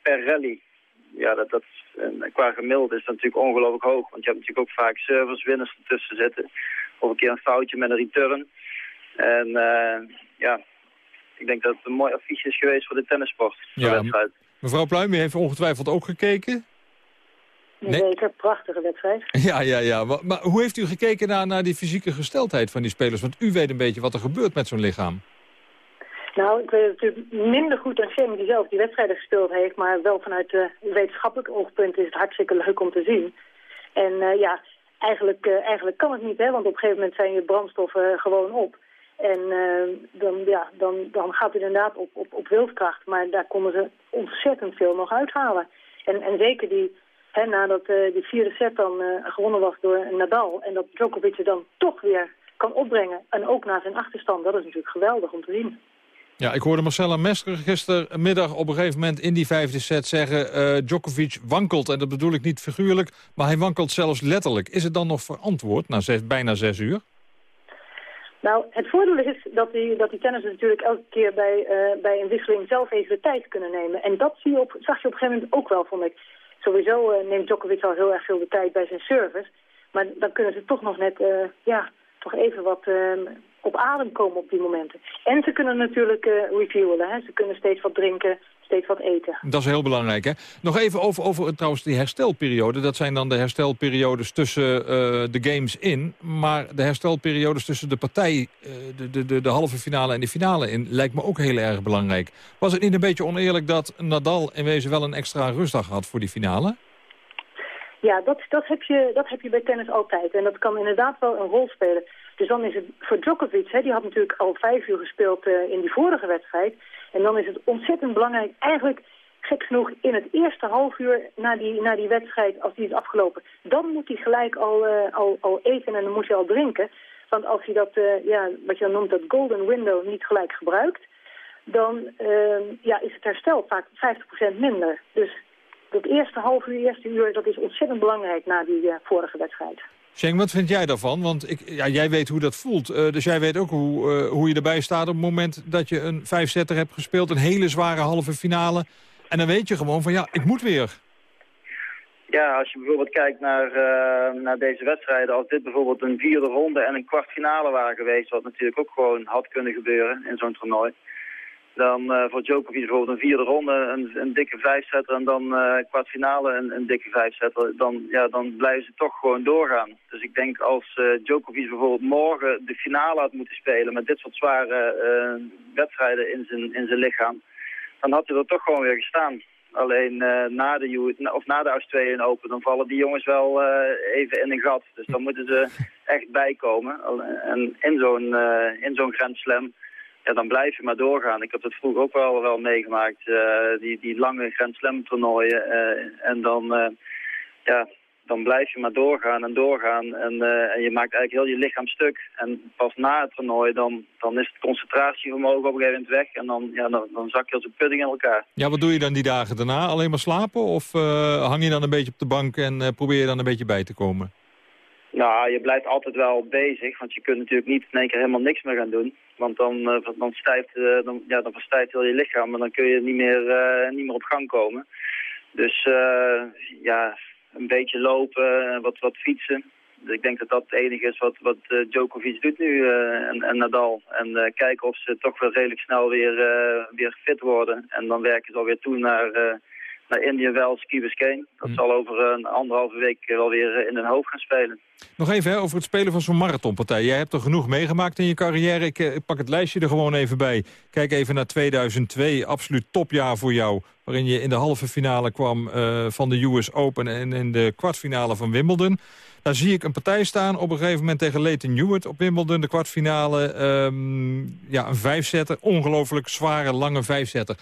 per rally ja, dat, dat, qua gemiddeld is dat natuurlijk ongelooflijk hoog. Want je hebt natuurlijk ook vaak servicewinners ertussen zitten. Of een keer een foutje met een return. En uh, ja, ik denk dat het een mooi affiche is geweest voor de tennissport. De ja, wedstrijd. Mevrouw Pluim, u heeft ongetwijfeld ook gekeken? Nee. Zeker, prachtige wedstrijd. [laughs] Ja, ja, ja. Maar, maar, hoe heeft u gekeken naar, naar die fysieke gesteldheid van die spelers? Want u weet een beetje wat er gebeurt met zo'n lichaam. Nou, ik weet natuurlijk minder goed dan Shane die zelf die wedstrijden gespeeld heeft. Maar wel vanuit uh, wetenschappelijk oogpunt is het hartstikke leuk om te zien. En uh, ja, eigenlijk, uh, eigenlijk kan het niet, hè. Want op een gegeven moment zijn je brandstoffen gewoon op. En dan, ja, dan, dan gaat het inderdaad op, op, op wildkracht. Maar daar konden ze ontzettend veel nog uithalen. En, en zeker die, hè, nadat die vierde set dan gewonnen was door Nadal... en dat Djokovic er dan toch weer kan opbrengen. En ook na zijn achterstand, dat is natuurlijk geweldig om te zien. Ja, ik hoorde Marcella Mesker gistermiddag op een gegeven moment in die vijfde set zeggen... Uh, Djokovic wankelt, en dat bedoel ik niet figuurlijk, maar hij wankelt zelfs letterlijk. Is het dan nog verantwoord na bijna zes uur? Nou, het voordeel is dat die, dat natuurlijk elke keer bij, uh, bij een wisseling zelf even de tijd kunnen nemen. En dat zie op, zag je op een gegeven moment ook wel, vond ik. Sowieso uh, neemt Djokovic al heel erg veel de tijd bij zijn service. Maar dan kunnen ze toch nog net, ja, toch even wat op adem komen op die momenten. En ze kunnen natuurlijk uh, refuelen. Hè? Ze kunnen steeds wat drinken, steeds wat eten. Dat is heel belangrijk. Hè? Nog even over, over trouwens die herstelperiode. Dat zijn dan de herstelperiodes tussen uh, de games in. Maar de herstelperiodes tussen de partij, uh, de, de, de halve finale en de finale in... lijkt me ook heel erg belangrijk. Was het niet een beetje oneerlijk dat Nadal in wezen wel een extra rustdag had voor die finale? Ja, dat, dat, heb je, dat heb je bij tennis altijd. En dat kan inderdaad wel een rol spelen. Dus dan is het voor Djokovic, hè, die had natuurlijk al vijf uur gespeeld uh, in die vorige wedstrijd. En dan is het ontzettend belangrijk, eigenlijk gek genoeg, in het eerste half uur na die, na die wedstrijd, als die is afgelopen. Dan moet hij gelijk al, uh, al, al eten en dan moet hij al drinken. Want als hij dat, uh, ja, wat je dan noemt, dat golden window niet gelijk gebruikt, dan ja, is het herstel vaak 50% minder. Dus dat eerste half uur, eerste uur, dat is ontzettend belangrijk na die vorige wedstrijd. Schenk, wat vind jij daarvan? Want ik, ja, jij weet hoe dat voelt. Uh, dus jij weet ook hoe, uh, hoe je erbij staat op het moment dat je een vijfzetter hebt gespeeld. Een hele zware halve finale. En dan weet je gewoon van ja, ik moet weer. Ja, als je bijvoorbeeld kijkt naar, uh, naar deze wedstrijden, als dit bijvoorbeeld een vierde ronde en een kwartfinale waren geweest, wat natuurlijk ook gewoon had kunnen gebeuren in zo'n toernooi, dan uh, voor Djokovic bijvoorbeeld een vierde ronde, een, een dikke vijfzetter en dan uh, kwartfinale een, een dikke vijfzetter, dan, ja, dan blijven ze toch gewoon doorgaan. Dus ik denk als uh, Djokovic bijvoorbeeld morgen de finale had moeten spelen met dit soort zware wedstrijden in zijn, in zijn lichaam, dan had hij er toch gewoon weer gestaan. Alleen na, de, of na de Australian Open, dan vallen die jongens wel even in een gat. Dus dan moeten ze echt bijkomen. En in zo'n in zo'n Grand ja, dan blijf je maar doorgaan. Ik heb dat vroeger ook wel, wel meegemaakt, die, die lange Grand Slam toernooien. en dan, ja, dan blijf je maar doorgaan en doorgaan. En, en je maakt eigenlijk heel je lichaam stuk. En pas na het toernooi, dan, dan is het concentratievermogen op een gegeven moment weg. En dan, ja, dan, dan zak je als een pudding in elkaar. Ja, wat doe je dan die dagen daarna? Alleen maar slapen? Of hang je dan een beetje op de bank en probeer je dan een beetje bij te komen? Nou, je blijft altijd wel bezig. Want je kunt natuurlijk niet in één keer helemaal niks meer gaan doen. Want dan, dan, stijft, dan, ja, dan verstijft heel je lichaam. En dan kun je niet meer, niet meer op gang komen. Dus ja, een beetje lopen, wat, wat fietsen. Dus ik denk dat dat het enige is wat, wat uh, Djokovic doet nu uh, en, en, Nadal. En uh, kijken of ze toch wel redelijk snel weer, weer fit worden. En dan werken ze alweer toe naar, naar Indian Wells, Key Biscayne. Dat mm. zal over een anderhalve week wel weer in hun hoofd gaan spelen. Nog even hè, over het spelen van zo'n marathonpartij. Jij hebt er genoeg meegemaakt in je carrière. Ik, ik, pak het lijstje er gewoon even bij. Kijk even naar 2002, absoluut topjaar voor jou. Waarin je in de halve finale kwam uh, van de US Open en in de kwartfinale van Wimbledon. Daar zie ik een partij staan op een gegeven moment tegen Leighton Hewitt op Wimbledon. De kwartfinale, um, ja, een vijfzetter. Ongelooflijk zware, lange vijfzetter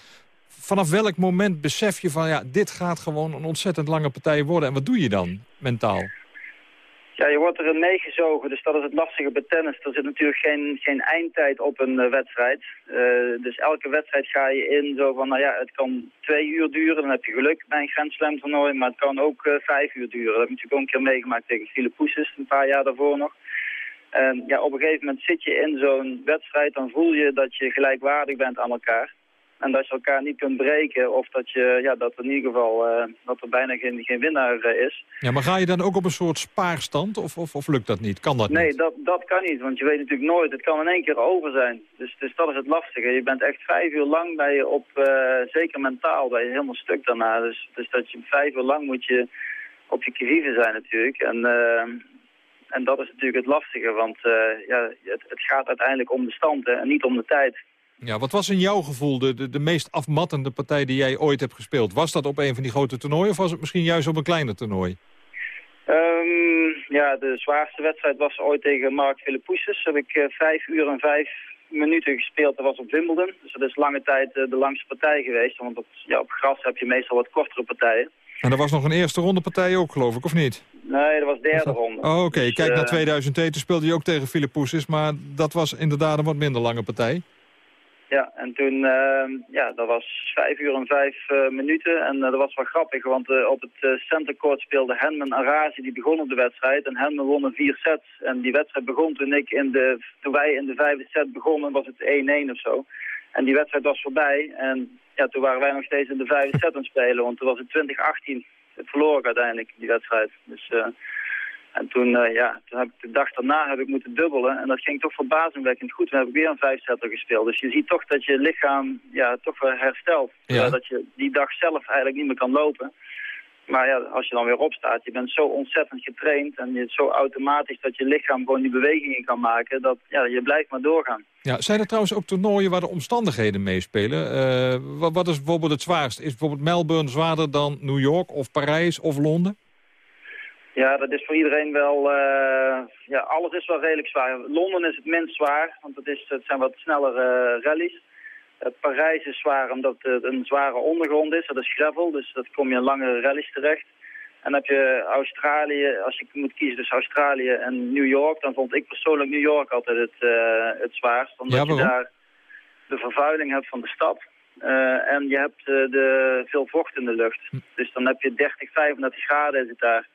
vanaf welk moment besef je van... ja, dit gaat gewoon een ontzettend lange partij worden. En wat doe je dan mentaal? Ja, je wordt erin meegezogen, dus dat is het lastige bij tennis. Er zit natuurlijk geen, geen eindtijd op een uh, wedstrijd. Uh, dus elke wedstrijd ga je in zo van, nou ja, het kan twee uur duren. Dan heb je geluk bij een Grand Slam toernooi, maar het kan ook uh, vijf uur duren. Dat heb ik natuurlijk ook een keer meegemaakt tegen Philip Poussis, een paar jaar daarvoor nog. En ja, op een gegeven moment zit je in zo'n wedstrijd, dan voel je dat je gelijkwaardig bent aan elkaar. En dat je elkaar niet kunt breken of dat, je, ja, dat er in ieder geval uh, dat er bijna geen, geen winnaar uh, is. Ja, maar ga je dan ook op een soort spaarstand of, of, of lukt dat niet? Kan dat nee, niet? Nee, dat, dat kan niet, want je weet natuurlijk nooit. Het kan in één keer over zijn. Dus, dus dat is het lastige. Je bent echt vijf uur lang bij je op, uh, zeker mentaal, bij je helemaal stuk daarna. Dus, dus dat je vijf uur lang moet je op je kieven zijn natuurlijk. En, en dat is natuurlijk het lastige, want ja, het, het gaat uiteindelijk om de stand hè, en niet om de tijd. Ja, wat was in jouw gevoel de, de, de, meest afmattende partij die jij ooit hebt gespeeld? Was dat op een van die grote toernooien of was het misschien juist op een kleiner toernooi? Um, ja, de zwaarste wedstrijd was ooit tegen Mark Philippoussis. Heb ik uh, vijf uur en vijf minuten gespeeld. Dat was op Wimbledon. Dus dat is lange tijd uh, de langste partij geweest. Want op, ja, op gras heb je meestal wat kortere partijen. En er was nog een eerste ronde partij ook, geloof ik, of niet? Nee, dat was derde ronde. Oh, oké. Okay. Dus, Kijk uh, naar 2002, toen speelde je ook tegen Philippoussis. Maar dat was inderdaad een wat minder lange partij. Ja, en toen, uh, ja, dat was vijf uur en vijf uh, minuten. En uh, dat was wel grappig, want op het centercourt speelde Henman Arazi, die begon op de wedstrijd. En Henman won in vier sets. En die wedstrijd begon toen, ik in de, toen wij in de vijfde set begonnen, was het 1-1 of zo. En die wedstrijd was voorbij. En ja, toen waren wij nog steeds in de vijfde set aan het spelen, want toen was het 2018. Het verloor ik uiteindelijk, die wedstrijd. Dus... En toen, uh, ja, toen heb ik de dag daarna heb ik moeten dubbelen. En dat ging toch verbazingwekkend goed. Toen heb ik weer een vijfzetter gespeeld. Dus je ziet toch dat je lichaam ja, toch weer herstelt. Ja. Dat je die dag zelf eigenlijk niet meer kan lopen. Maar ja, als je dan weer opstaat, je bent zo ontzettend getraind en je zo automatisch dat je lichaam gewoon die bewegingen kan maken, dat ja, je blijft maar doorgaan. Ja, zijn er trouwens ook toernooien waar de omstandigheden meespelen? Uh, wat, wat is bijvoorbeeld het zwaarst? Is bijvoorbeeld Melbourne zwaarder dan New York of Parijs of Londen? Ja, dat is voor iedereen wel... Uh, ja, alles is wel redelijk zwaar. Londen is het minst zwaar, want het, is, het zijn wat snellere uh, rallies. Uh, Parijs is zwaar omdat het een zware ondergrond is. Dat is gravel, dus dat kom je in langere rallies terecht. En heb je Australië, als je moet kiezen tussen Australië en New York... dan vond ik persoonlijk New York altijd het, het zwaarst. Omdat ja, je daar de vervuiling hebt van de stad. en je hebt de, veel vocht in de lucht. Hm. Dus dan heb je 30, 35 graden is het daar.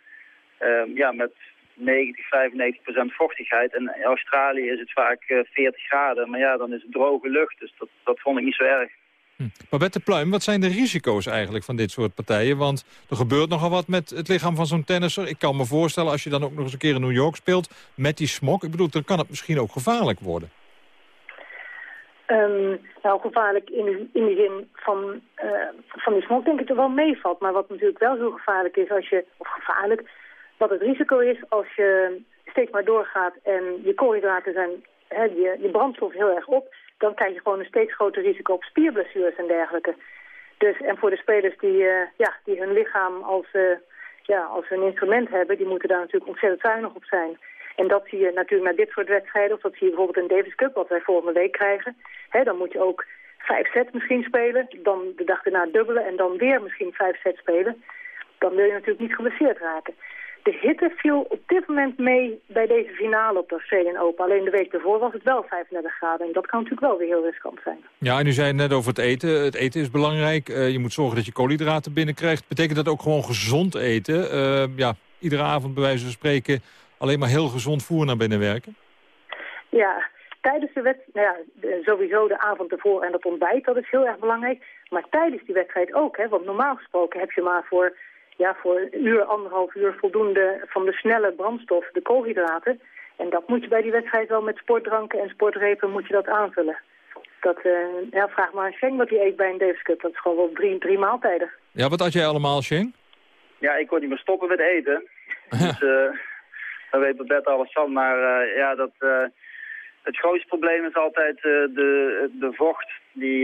Uh, ja, met 90, 95 procent vochtigheid. En in Australië is het vaak uh, 40 graden. Maar ja, dan is het droge lucht. Dus dat, dat vond ik niet zo erg. Hm. Babette Pluim, wat zijn de risico's eigenlijk van dit soort partijen? Want er gebeurt nogal wat met het lichaam van zo'n tennisser. Ik kan me voorstellen, als je dan ook nog eens een keer in New York speelt... met die smok, ik bedoel, dan kan het misschien ook gevaarlijk worden. Um, nou, gevaarlijk in, in de zin van, uh, van die smok denk ik er wel meevalt. Maar wat natuurlijk wel zo gevaarlijk is als je, of gevaarlijk, wat het risico is als je steeds maar doorgaat en je koolhydraten zijn, hè, je, je brandstof heel erg op, dan krijg je gewoon een steeds groter risico op spierblessures en dergelijke. Dus, en voor de spelers die, uh, ja, die hun lichaam als, uh, ja, als een instrument hebben, die moeten daar natuurlijk ontzettend zuinig op zijn. En dat zie je natuurlijk naar dit soort wedstrijden, of dat zie je bijvoorbeeld in Davis Cup, wat wij volgende week krijgen. He, dan moet je ook vijf sets misschien spelen, dan de dag erna dubbelen en dan weer misschien vijf sets spelen. Dan wil je natuurlijk niet geblesseerd raken. De hitte viel op dit moment mee bij deze finale op de Australian Open. Alleen de week ervoor was het wel 35 graden. En dat kan natuurlijk wel weer heel riskant zijn. Ja, en u zei het net over het eten. Het eten is belangrijk. Uh, je moet zorgen dat je koolhydraten binnenkrijgt. Betekent dat ook gewoon gezond eten? Uh, ja, iedere avond bij wijze van spreken alleen maar heel gezond voer naar binnen werken? Ja, tijdens de wedstrijd, nou ja, sowieso de avond ervoor en dat ontbijt, dat is heel erg belangrijk. Maar tijdens die wedstrijd ook, hè, want normaal gesproken heb je maar voor, ja, voor een uur, anderhalf uur voldoende van de snelle brandstof, de koolhydraten. En dat moet je bij die wedstrijd wel met sportdranken en sportrepen moet je dat aanvullen. Dat, uh, ja, vraag maar aan Sheng wat hij eet bij een Davis Cup. Dat is gewoon wel drie, drie maaltijden. Ja, wat had jij allemaal, Sheng? Ja, ik kon niet meer stoppen met eten. [laughs] dus, uh, daar weet Babette alles van. Maar uh, ja, dat, uh, het grootste probleem is altijd uh, de, de vocht. Die,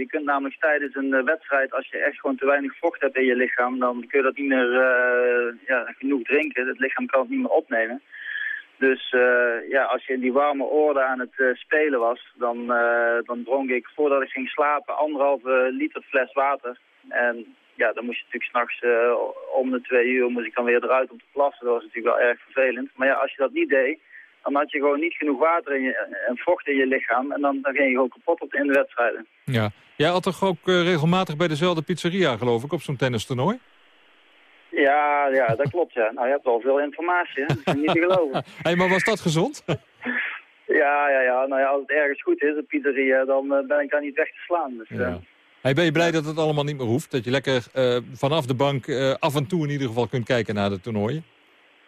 je kunt namelijk tijdens een wedstrijd, als je echt gewoon te weinig vocht hebt in je lichaam, dan kun je dat niet meer ja, genoeg drinken. Het lichaam kan het niet meer opnemen. Dus ja, als je in die warme oorden aan het spelen was, dan, dan dronk ik voordat ik ging slapen anderhalve liter fles water. En ja, dan moest je natuurlijk s'nachts om de twee uur moest ik dan weer eruit om te plassen. Dat was natuurlijk wel erg vervelend. Maar ja, als je dat niet deed, dan had je gewoon niet genoeg water in je, en vocht in je lichaam. En dan, dan ging je gewoon kapot op in de wedstrijden. Ja. Jij had toch ook uh, regelmatig bij dezelfde pizzeria, geloof ik, op zo'n tennistoernooi? Ja, ja, dat klopt, ja. Nou, je hebt wel veel informatie, hè. Dat is niet te geloven. [laughs] hey, maar was dat gezond? [laughs] ja, ja, ja. Nou ja, als het ergens goed is, een pizzeria, dan uh, ben ik daar niet weg te slaan. Dus, ja. Hey, ben je blij dat het allemaal niet meer hoeft? Dat je lekker uh, vanaf de bank uh, af en toe in ieder geval kunt kijken naar de toernooien?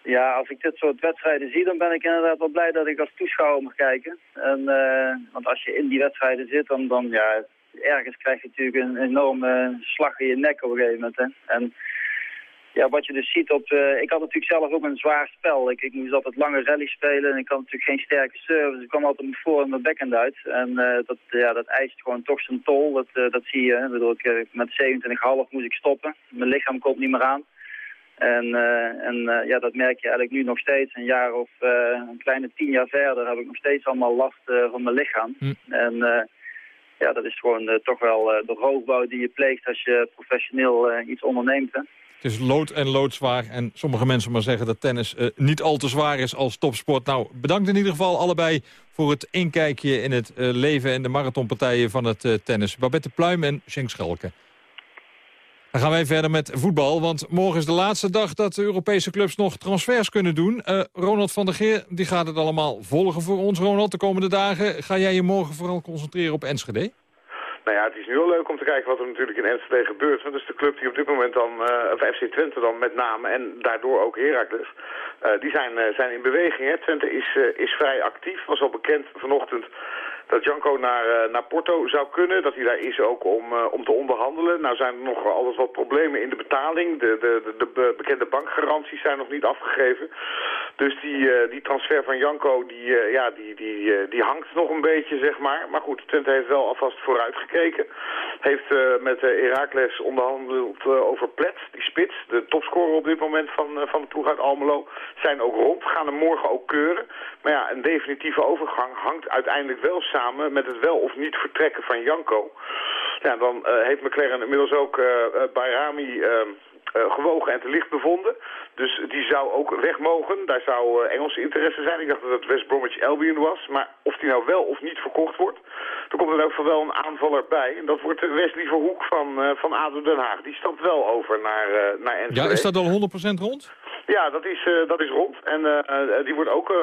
Ja, als ik dit soort wedstrijden zie, dan ben ik inderdaad wel blij dat ik als toeschouwer mag kijken. En, uh, want als je in die wedstrijden zit, dan, dan ja, ergens krijg je natuurlijk een enorme slag in je nek op een gegeven moment. En ja, wat je dus ziet op... Uh, ik had natuurlijk zelf ook een zwaar spel. Ik, ik moest altijd lange rally spelen en ik had natuurlijk geen sterke service. Ik kwam altijd voor en mijn backhand uit. En uh, dat, ja, dat eist gewoon toch zijn tol. Dat, dat zie je. Bedoel, ik, met 27,5 moest ik stoppen. Mijn lichaam komt niet meer aan. En, en ja, dat merk je eigenlijk nu nog steeds. Een jaar of een kleine tien jaar verder heb ik nog steeds allemaal last van mijn lichaam. Hm. En ja, dat is gewoon toch wel de hoogbouw die je pleegt als je professioneel iets onderneemt. Hè. Het is lood en loodzwaar. En sommige mensen maar zeggen dat tennis niet al te zwaar is als topsport. Nou, bedankt in ieder geval allebei voor het inkijkje in het leven en de marathonpartijen van het tennis. Babette Pluim en Schenk Schalke. Dan gaan wij verder met voetbal, want morgen is de laatste dag dat de Europese clubs nog transfers kunnen doen. Ronald van der Geer die gaat het allemaal volgen voor ons, Ronald, de komende dagen. Ga jij je morgen vooral concentreren op Enschede? Nou ja, het is nu heel leuk om te kijken wat er natuurlijk in Enschede gebeurt. Want dat is de club die op dit moment dan, uh, of FC Twente dan met name, en daardoor ook Heracles, uh, die zijn, zijn in beweging. Hè. Twente is, is vrij actief, was al bekend vanochtend dat Janko naar, naar Porto zou kunnen. Dat hij daar is ook om, om te onderhandelen. Nou zijn er nog altijd wat problemen in de betaling. De, de, de, de bekende bankgaranties zijn nog niet afgegeven. Dus die, die transfer van Janko, die, ja, die, die, die hangt nog een beetje, zeg maar. Maar goed, Twente heeft wel alvast vooruitgekeken. Heeft met Herakles onderhandeld over Plet, die spits. De topscorer op dit moment van, van de ploeg uit Almelo. Zijn ook rond, gaan hem morgen ook keuren. Maar ja, een definitieve overgang hangt uiteindelijk wel samen met het wel of niet vertrekken van Janko. Ja, dan uh, heeft McLaren inmiddels ook uh, Bayrami gewogen en te licht bevonden. Dus die zou ook weg mogen. Daar zou Engelse interesse zijn. Ik dacht dat het West Bromwich Albion was. Maar of die nou wel of niet verkocht wordt, dan komt er ook wel een aanvaller bij. En dat wordt Wesley Verhoek van, van ADO Den Haag. Die stapt wel over naar, naar Enschede. Ja, is dat al 100% rond? Ja, dat is, uh, dat is rond. En uh, die wordt ook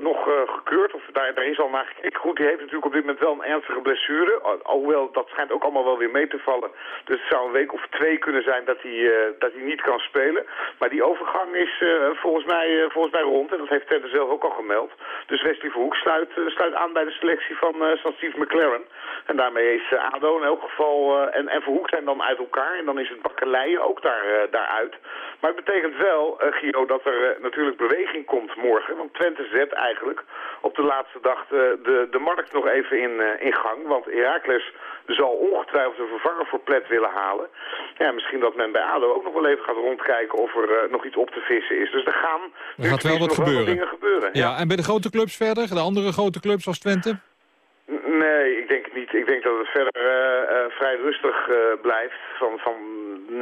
nog gekeurd. Of daar, daar is al naar gekeken. Goed, die heeft natuurlijk op dit moment wel een ernstige blessure. Alhoewel, dat schijnt ook allemaal wel weer mee te vallen. Dus het zou een week of twee kunnen zijn dat hij, dat hij niet kan spelen. Maar die overgang is volgens, mij, volgens mij rond. En dat heeft Tedder zelf ook al gemeld. Dus Wesley Verhoek sluit, sluit aan bij de selectie van, van Steve McLaren. En daarmee is ADO in elk geval... en, en Verhoek zijn dan uit elkaar. En dan is het bakkeleien ook daar, daaruit. Maar het betekent wel, Gio, dat er natuurlijk beweging komt morgen. Want Twente zet eigenlijk op de laatste dag de, de, de markt nog even in, in gang. Want Herakles zal ongetwijfeld een vervanger voor Plet willen halen. Ja, misschien dat men bij ADO ook nog wel even gaat rondkijken of er nog iets op te vissen is. Dus er gaan er gaat wel wat gebeuren. dingen gebeuren. Ja. ja, en bij de grote clubs verder? De andere grote clubs als Twente? Nee, denk niet. Ik denk dat het verder uh, uh, vrij rustig uh, blijft. Van, van,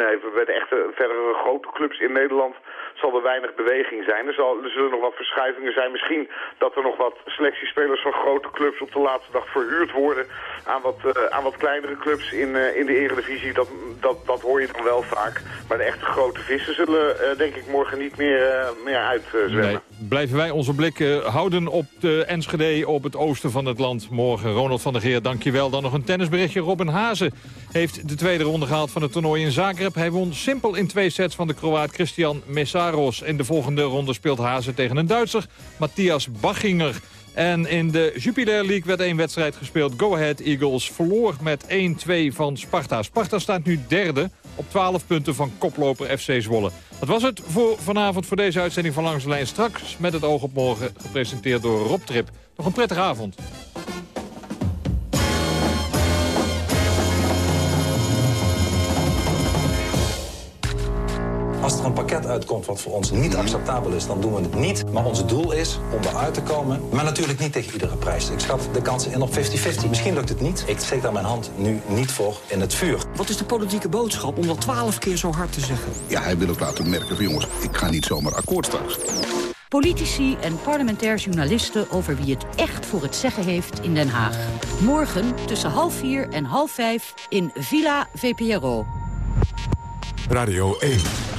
nee, bij de echte verdere grote clubs in Nederland zal er weinig beweging zijn. Er, zal, er zullen nog wat verschuivingen zijn. Misschien dat er nog wat selectiespelers van grote clubs op de laatste dag verhuurd worden aan wat, aan wat kleinere clubs in, in de eredivisie. Dat, dat, dat hoor je dan wel vaak. Maar de echte grote vissen zullen denk ik morgen niet meer, meer uitzwemmen. Nee. Blijven wij onze blik houden op de Enschede op het oosten van het land morgen. Ronald van der Geer, dankjewel. Dan nog een tennisberichtje. Robin Hazen heeft de tweede ronde gehaald van het toernooi in Zagreb. Hij won simpel in twee sets van de Kroaat Christian Messaros. In de volgende ronde speelt Hazen tegen een Duitser, Matthias Bachinger. En in de Jupiler League werd één wedstrijd gespeeld. Go Ahead Eagles verloor met 1-2 van Sparta. Sparta staat nu derde op 12 punten van koploper FC Zwolle. Dat was het voor vanavond voor deze uitzending van Langs de Lijn. Straks met het oog op morgen gepresenteerd door Rob Trip. Nog een prettige avond. Als er een pakket uitkomt wat voor ons niet acceptabel is, dan doen we het niet. Maar ons doel is om eruit te komen, maar natuurlijk niet tegen iedere prijs. Ik schat de kansen in op 50-50. Misschien lukt het niet. Ik steek daar mijn hand nu niet voor in het vuur. Wat is de politieke boodschap om dat twaalf keer zo hard te zeggen? Ja, hij wil ook laten merken van jongens, ik ga niet zomaar akkoord straks. Politici en parlementair journalisten over wie het echt voor het zeggen heeft in Den Haag. Morgen tussen half vier en half vijf in Villa VPRO. Radio 1.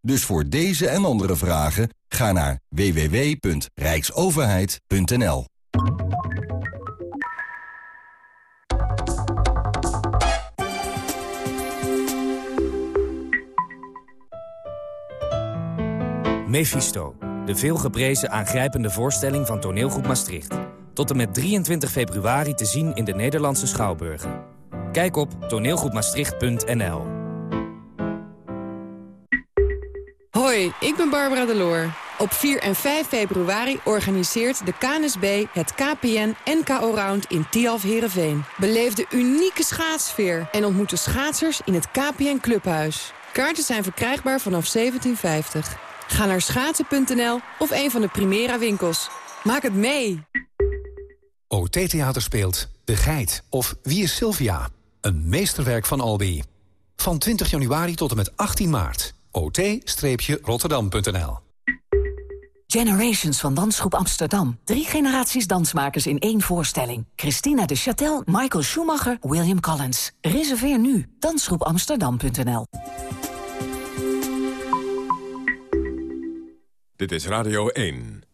Dus voor deze en andere vragen ga naar www.rijksoverheid.nl. Mephisto, de veelgeprezen aangrijpende voorstelling van toneelgroep Maastricht. Tot en met 23 februari te zien in de Nederlandse Schouwburgen. Kijk op toneelgroepmaastricht.nl. Hoi, ik ben Barbara Deloor. Op 4 en 5 februari organiseert de KNSB het KPN NKO Round in Tialf Herenveen. Beleef de unieke schaatsfeer en ontmoet de schaatsers in het KPN Clubhuis. Kaarten zijn verkrijgbaar vanaf 1750. Ga naar schaatsen.nl of een van de Primera winkels. Maak het mee! OT Theater speelt De Geit of Wie is Sylvia? Een meesterwerk van Albi. Van 20 januari tot en met 18 maart ot-rotterdam.nl Generations van Dansgroep Amsterdam. Drie generaties dansmakers in één voorstelling. Christina de Châtel, Michael Schumacher, William Collins. Reserveer nu. Dansgroepamsterdam.nl Dit is Radio 1.